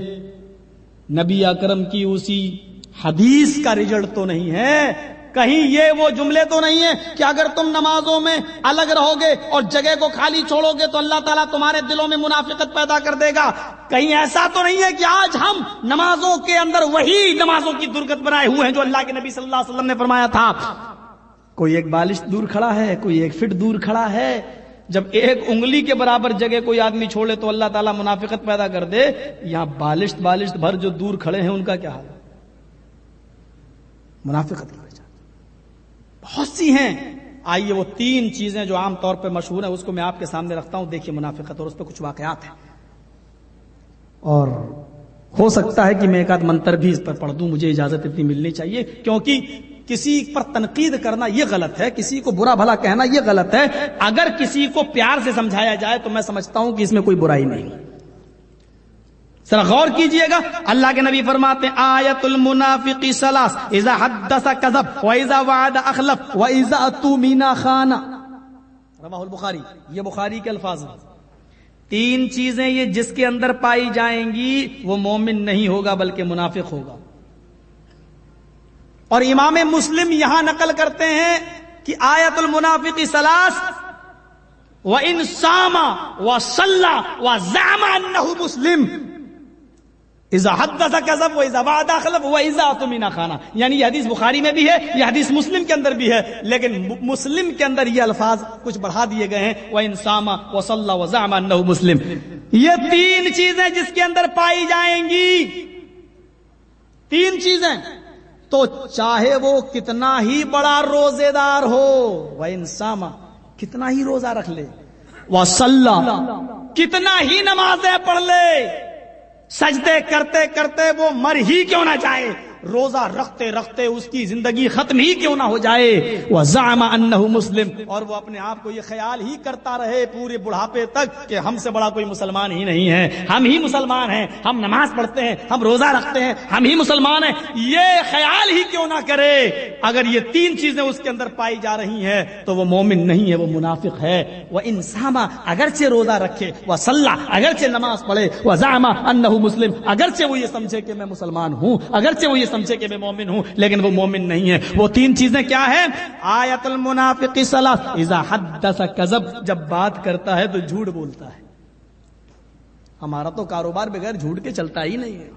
نبی اکرم کی اسی حدیث کا رزلٹ تو نہیں ہے۔ کہیں یہ وہ جملے تو نہیں ہے کہ اگر تم نمازوں میں الگ رہو گے اور جگہ کو خالی چھوڑو گے تو اللہ تعالیٰ تمہارے دلوں میں منافقت پیدا کر دے گا۔ کہیں ایسا تو نہیں ہے کہ آج ہم نمازوں کے اندر وہی نمازوں کی درگت بنائے ہوئے ہیں جو اللہ کے نبی صلی اللہ علیہ وسلم نے فرمایا تھا۔ کوئی ایک بالش دور کھڑا ہے، کوئی ایک فٹ دور کھڑا ہے۔ جب ایک انگلی کے برابر جگہ کوئی آدمی چھوڑے تو اللہ تعالیٰ منافقت پیدا کر دے۔ یہاں بالشت بالشت بھر جو دور کھڑے ہیں، ان کا کیا حال منافقت۔ بہت سی ہیں۔ آئیے وہ تین چیزیں جو عام طور پہ مشہور ہیں، اس کو میں آپ کے سامنے رکھتا ہوں۔ دیکھیے منافقت، اور اس پہ کچھ واقعات ہیں۔ اور ہو سکتا ہے کہ میں ایک آدھ منتر بھی اس پر پڑھ دوں، مجھے اجازت اتنی ملنی چاہیے۔ کیونکہ کسی پر تنقید کرنا یہ غلط ہے، کسی کو برا بھلا کہنا یہ غلط ہے۔ اگر کسی کو پیار سے سمجھایا جائے تو میں سمجھتا ہوں کہ اس میں کوئی برائی نہیں۔ ذرا غور کیجیے گا۔ اللہ کے نبی فرماتے آیت المنافقی سلاس، اذا حدث کذب و اذا وعد اخلف و اذا اتومینا خانا رواہ البخاری، یہ بخاری کے الفاظ ہیں۔ تین چیزیں یہ جس کے اندر پائی جائیں گی، وہ مومن نہیں ہوگا، بلکہ منافق ہوگا۔ اور امام مسلم یہاں نقل کرتے ہیں کہ آیت المنافقی سلاس و انساما و صلاح و زاما مسلم۔ خانہ یعنی یہ حدیث بخاری میں بھی ہے، یہ حدیث مسلم کے اندر بھی ہے، لیکن مسلم کے اندر یہ الفاظ کچھ بڑھا دیے گئے ہیں۔ وہ انسامہ و صلی وزام مسلم۔ یہ تین چیزیں جس کے اندر پائی جائیں گی۔ تین چیزیں۔ تو چاہے وہ کتنا ہی بڑا روزے دار ہو وہ انسام کتنا ہی روزہ رکھ لے۔ وہ کتنا ہی نمازیں پڑھ لے۔ سجدے کرتے کرتے وہ مر ہی کیوں نہ جائے؟ روزہ رکھتے رکھتے اس کی زندگی ختم ہی کیوں نہ ہو جائے؟ وہ زامہ مسلم۔ اور وہ اپنے آپ کو یہ خیال ہی کرتا رہے پورے بڑھاپے تک کہ ہم سے بڑا کوئی مسلمان ہی نہیں ہے۔ ہم ہی مسلمان ہیں۔ ہم نماز پڑھتے ہیں۔ ہم روزہ رکھتے ہیں۔ ہم ہی مسلمان ہیں۔ یہ خیال ہی کیوں نہ کرے؟ اگر یہ تین چیزیں اس کے اندر پائی جا رہی ہیں تو وہ مومن نہیں ہے، وہ منافق ہے۔ وہ انسامہ اگرچہ روزہ رکھے۔ وہ صلاح اگرچہ نماز پڑھے۔ وہ زامہ انہ مسلم۔ اگرچہ وہ یہ سمجھے کہ میں مسلمان ہوں۔ اگرچہ وہ یہ سمجھے کہ میں مومن ہوں، لیکن وہ مومن نہیں ہے۔ وہ تین چیزیں کیا ہیں؟ آیت المنافق صلاح اذا حدث کذب، جب بات کرتا ہے تو جھوٹ بولتا ہے۔ ہمارا تو کاروبار بغیر جھوٹ کے چلتا ہی نہیں ہے۔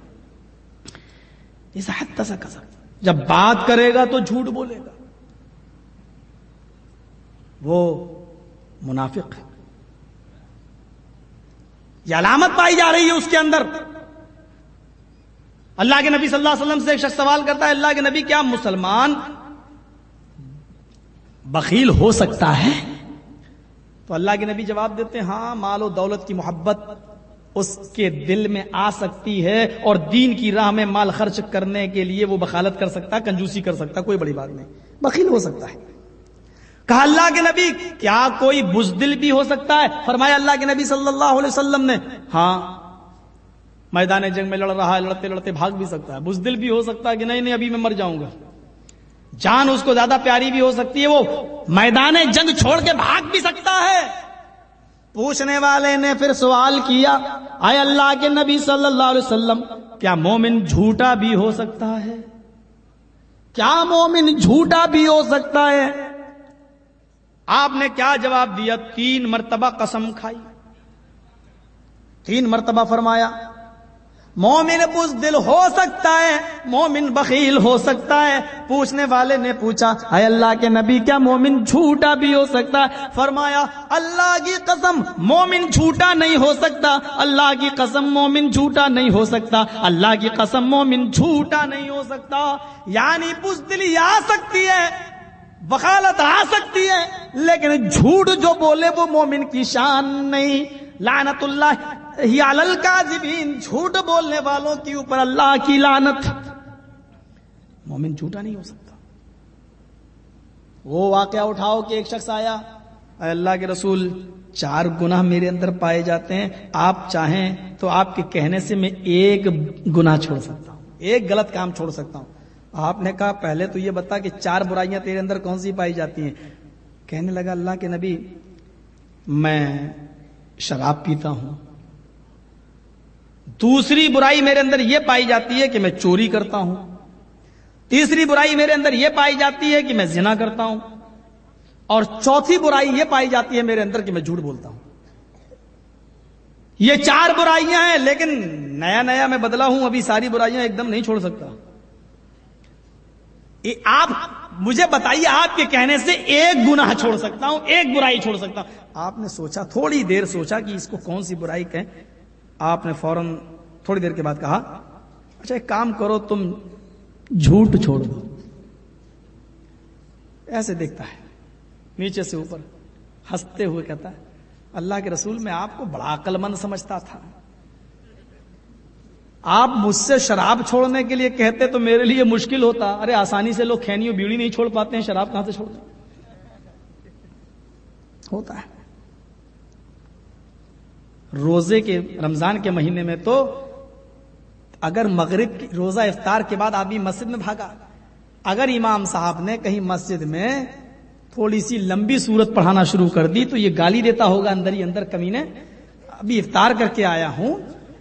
اذا حدث کذب۔ جب بات کرے گا تو جھوٹ بولے گا۔ وہ منافق ہے۔ یہ علامت پائی جا رہی ہے اس کے اندر۔ اللہ کے نبی صلی اللہ علیہ وسلم سے ایک شخص سوال کرتا ہے، اللہ کے نبی کیا مسلمان بخیل ہو سکتا ہے؟ تو اللہ کے نبی جواب دیتے ہیں ہاں مال و دولت کی محبت اس کے دل میں آ سکتی ہے اور دین کی راہ میں مال خرچ کرنے کے لیے وہ بخالت کر سکتا، کنجوسی کر سکتا، کوئی بڑی بات نہیں۔ بخیل ہو سکتا ہے۔ کہا، اللہ کے نبی، کیا کوئی بزدل بھی ہو سکتا ہے؟ فرمایا، اللہ کے نبی صلی اللہ علیہ وسلم نے ہاں میدان جنگ میں لڑ رہا ہے، لڑتے لڑتے بھاگ بھی سکتا ہے۔ بزدل بھی ہو سکتا ہے کہ نہیں نہیں، ابھی میں مر جاؤں گا۔ جان اس کو زیادہ پیاری بھی ہو سکتی ہے، وہ میدان جنگ چھوڑ کے بھاگ بھی سکتا ہے۔ پوچھنے والے نے پھر سوال کیا آئے اللہ کے نبی صلی اللہ علیہ وسلم، کیا مومن جھوٹا بھی ہو سکتا ہے؟ کیا مومن جھوٹا بھی ہو سکتا ہے؟ آپ نے کیا جواب دیا؟ تین مرتبہ قسم کھائی۔ تین مرتبہ فرمایا مومن بزدل ہو سکتا ہے، مومن بخیل ہو سکتا ہے۔ پوچھنے والے نے پوچھا، اے اللہ کے نبی، کیا مومن جھوٹا بھی ہو سکتا؟ ہے فرمایا، اللہ کی قسم، مومن جھوٹا نہیں ہو سکتا۔ اللہ کی قسم، مومن جھوٹا نہیں ہو سکتا۔ اللہ کی قسم، مومن جھوٹا نہیں ہو سکتا۔ یعنی بزدلی آ سکتی ہے وکالت آ سکتی ہے، لیکن جھوٹ جو بولے، وہ مومن کی شان نہیں۔ لعنت اللہ الکاذبین جھوٹ بولنے والوں کے اوپر اللہ کی لانت مومن جھوٹا نہیں ہو سکتا۔ وہ واقعہ اٹھاؤ کہ ایک شخص آیا، اے اللہ کے رسول، چار گناہ میرے اندر پائے جاتے ہیں، آپ چاہیں تو آپ کے کہنے سے میں ایک گناہ چھوڑ سکتا ہوں، ایک غلط کام چھوڑ سکتا ہوں۔ آپ نے کہا، پہلے تو یہ بتا کہ چار برائیاں تیرے اندر کون سی پائی جاتی ہیں۔ کہنے لگا اللہ کے نبی، میں شراب پیتا ہوں۔ دوسری برائی میرے اندر یہ پائی جاتی ہے کہ میں چوری کرتا ہوں۔ تیسری برائی میرے اندر یہ پائی جاتی ہے کہ میں زنا کرتا ہوں۔ اور چوتھی برائی یہ پائی جاتی ہے میرے اندر کہ میں جھوٹ بولتا ہوں۔ یہ چار برائیاں ہیں، لیکن نیا نیا میں بدلا ہوں، ابھی ساری برائیاں ایک دم نہیں چھوڑ سکتا۔ آپ، مجھے بتائیے آپ کے کہنے سے ایک گناہ چھوڑ سکتا ہوں، ایک برائی چھوڑ سکتا ہوں۔ آپ نے سوچا، تھوڑی دیر سوچا کہ اس کو کون سی برائی کہیں؟ آپ نے فوراً تھوڑی دیر کے بعد کہا اچھا ایک کام کرو، تم جھوٹ چھوڑ دو۔ ایسے دیکھتا ہے، نیچے سے اوپر ہنستے ہوئے کہتا ہے، اللہ کے رسول میں آپ کو بڑا عقل مند سمجھتا تھا۔ آپ مجھ سے شراب چھوڑنے کے لیے کہتے تو میرے لیے مشکل ہوتا۔ ارے، آسانی سے لوگ کھینی بیڑی نہیں چھوڑ پاتے ہیں، شراب کہاں سے چھوڑ ہوتا ہے۔ روزے کے رمضان کے مہینے میں تو اگر مغرب کی روزہ افطار کے بعد آدمی مسجد میں بھاگا، اگر امام صاحب نے کہیں مسجد میں تھوڑی سی لمبی صورت پڑھانا شروع کر دی تو یہ گالی دیتا ہوگا اندر ہی اندر کمی نے ابھی افطار کر کے آیا ہوں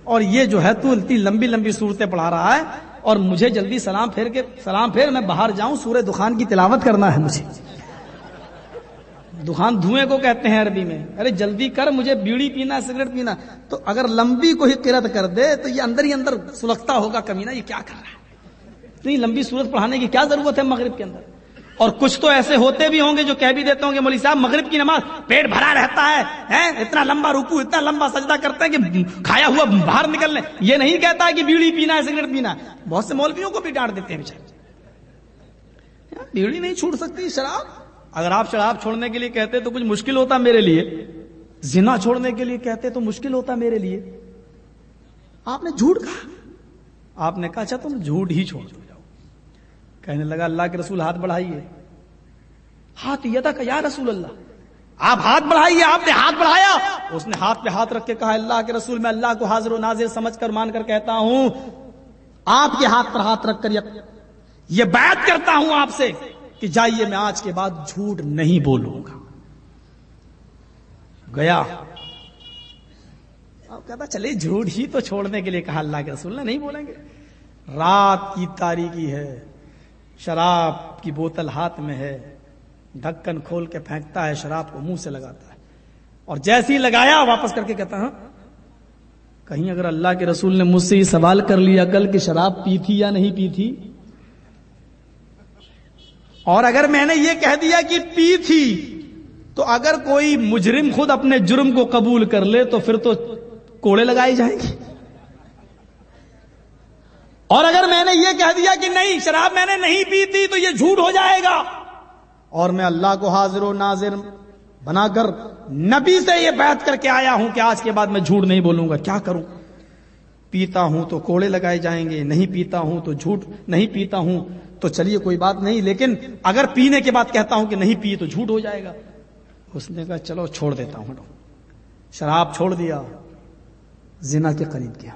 اور یہ جو ہے تو اتنی لمبی لمبی صورتیں پڑھا رہا ہے اور مجھے جلدی سلام پھیر کے، سلام پھیر میں باہر جاؤں، سورہ دخان کی تلاوت کرنا ہے مجھے۔ دخان دھوئیں کو کہتے ہیں عربی میں۔ ارے جلدی کر، مجھے بیڑی پینا، سگریٹ پینا۔ تو اگر لمبی کو ہی قرت کر دے، تو یہ اندر ہی اندر سلگتا ہوگا کمینا، یہ کیا کر رہا ہے؟ اتنی لمبی صورت پڑھانے کی کیا ضرورت ہے مغرب کے اندر؟ اور کچھ تو ایسے ہوتے بھی ہوں گے جو کہہ بھی دیتے ہوں گے، مولوی صاحب، مغرب کی نماز پیٹ بھرا رہتا ہے اتنا لمبا رکو اتنا لمبا سجدہ کرتے ہیں کہ کھایا ہوا باہر نکلنے یہ نہیں کہتا کہ بیڑی پینا ہے، سگریٹ پینا بہت سے مولویوں کو بھی ڈانٹ دیتے ہیں بیڑی نہیں چھوڑ سکتی، شراب۔ اگر آپ شراب چھوڑنے کے لیے کہتے تو کچھ مشکل ہوتا میرے لیے۔ زنا چھوڑنے کے لیے کہتے تو مشکل ہوتا میرے لیے۔ آپ نے جھوٹ کہا۔ آپ نے کہا اچھا تم جھوٹ ہی چھوڑ جاؤ کہنے لگا، اللہ کے رسول ہاتھ بڑھائیے۔ ہاتھ یہ تھا کہ یا رسول اللہ، آپ ہاتھ بڑھائیے، آپ نے ہاتھ بڑھایا۔ اس نے ہاتھ پہ ہاتھ رکھ کے کہا، اللہ کے رسول، میں اللہ کو حاضر و ناظر سمجھ کر مان کر کہتا ہوں۔ آپ کے ہاتھ پر ہاتھ رکھ کر یہ بیعت کرتا ہوں آپ سے۔ کہ جائیے میں آج کے بعد جھوٹ نہیں بولوں گا۔ گیا۔ اب کہتا چلے جھوٹ ہی تو چھوڑنے کے لیے کہا اللہ کے رسول نے، نہیں بولیں گے۔ رات کی تاریخی ہے، شراب کی بوتل ہاتھ میں ہے، ڈھکن کھول کے پھینکتا ہے، شراب کو منہ سے لگاتا ہے۔ اور جیسے ہی لگایا، واپس کر کے کہتا ہاں کہیں اگر اللہ کے رسول نے مجھ سے یہ سوال کر لیا، کل کہ شراب پی تھی یا نہیں پی تھی؟ اور اگر میں نے یہ کہہ دیا کہ پی تھی، تو اگر کوئی مجرم خود اپنے جرم کو قبول کر لے، تو پھر تو کوڑے لگائی جائیں گے اور اگر میں نے یہ کہہ دیا کہ نہیں، شراب میں نے نہیں پی تھی، تو یہ جھوٹ ہو جائے گا۔ اور میں اللہ کو حاضر و ناظر بنا کر نبی سے یہ بیعت کر کے آیا ہوں کہ آج کے بعد میں جھوٹ نہیں بولوں گا۔ کیا کروں؟ پیتا ہوں تو کوڑے لگائے جائیں گے، نہیں پیتا ہوں تو جھوٹ نہیں پیتا ہوں۔ تو چلیے کوئی بات نہیں، لیکن اگر پینے کے بعد کہتا ہوں کہ نہیں پی تو جھوٹ ہو جائے گا۔ اس نے کہا، چلو چھوڑ دیتا ہوں شراب چھوڑ دیا، زنا کے قریب کیا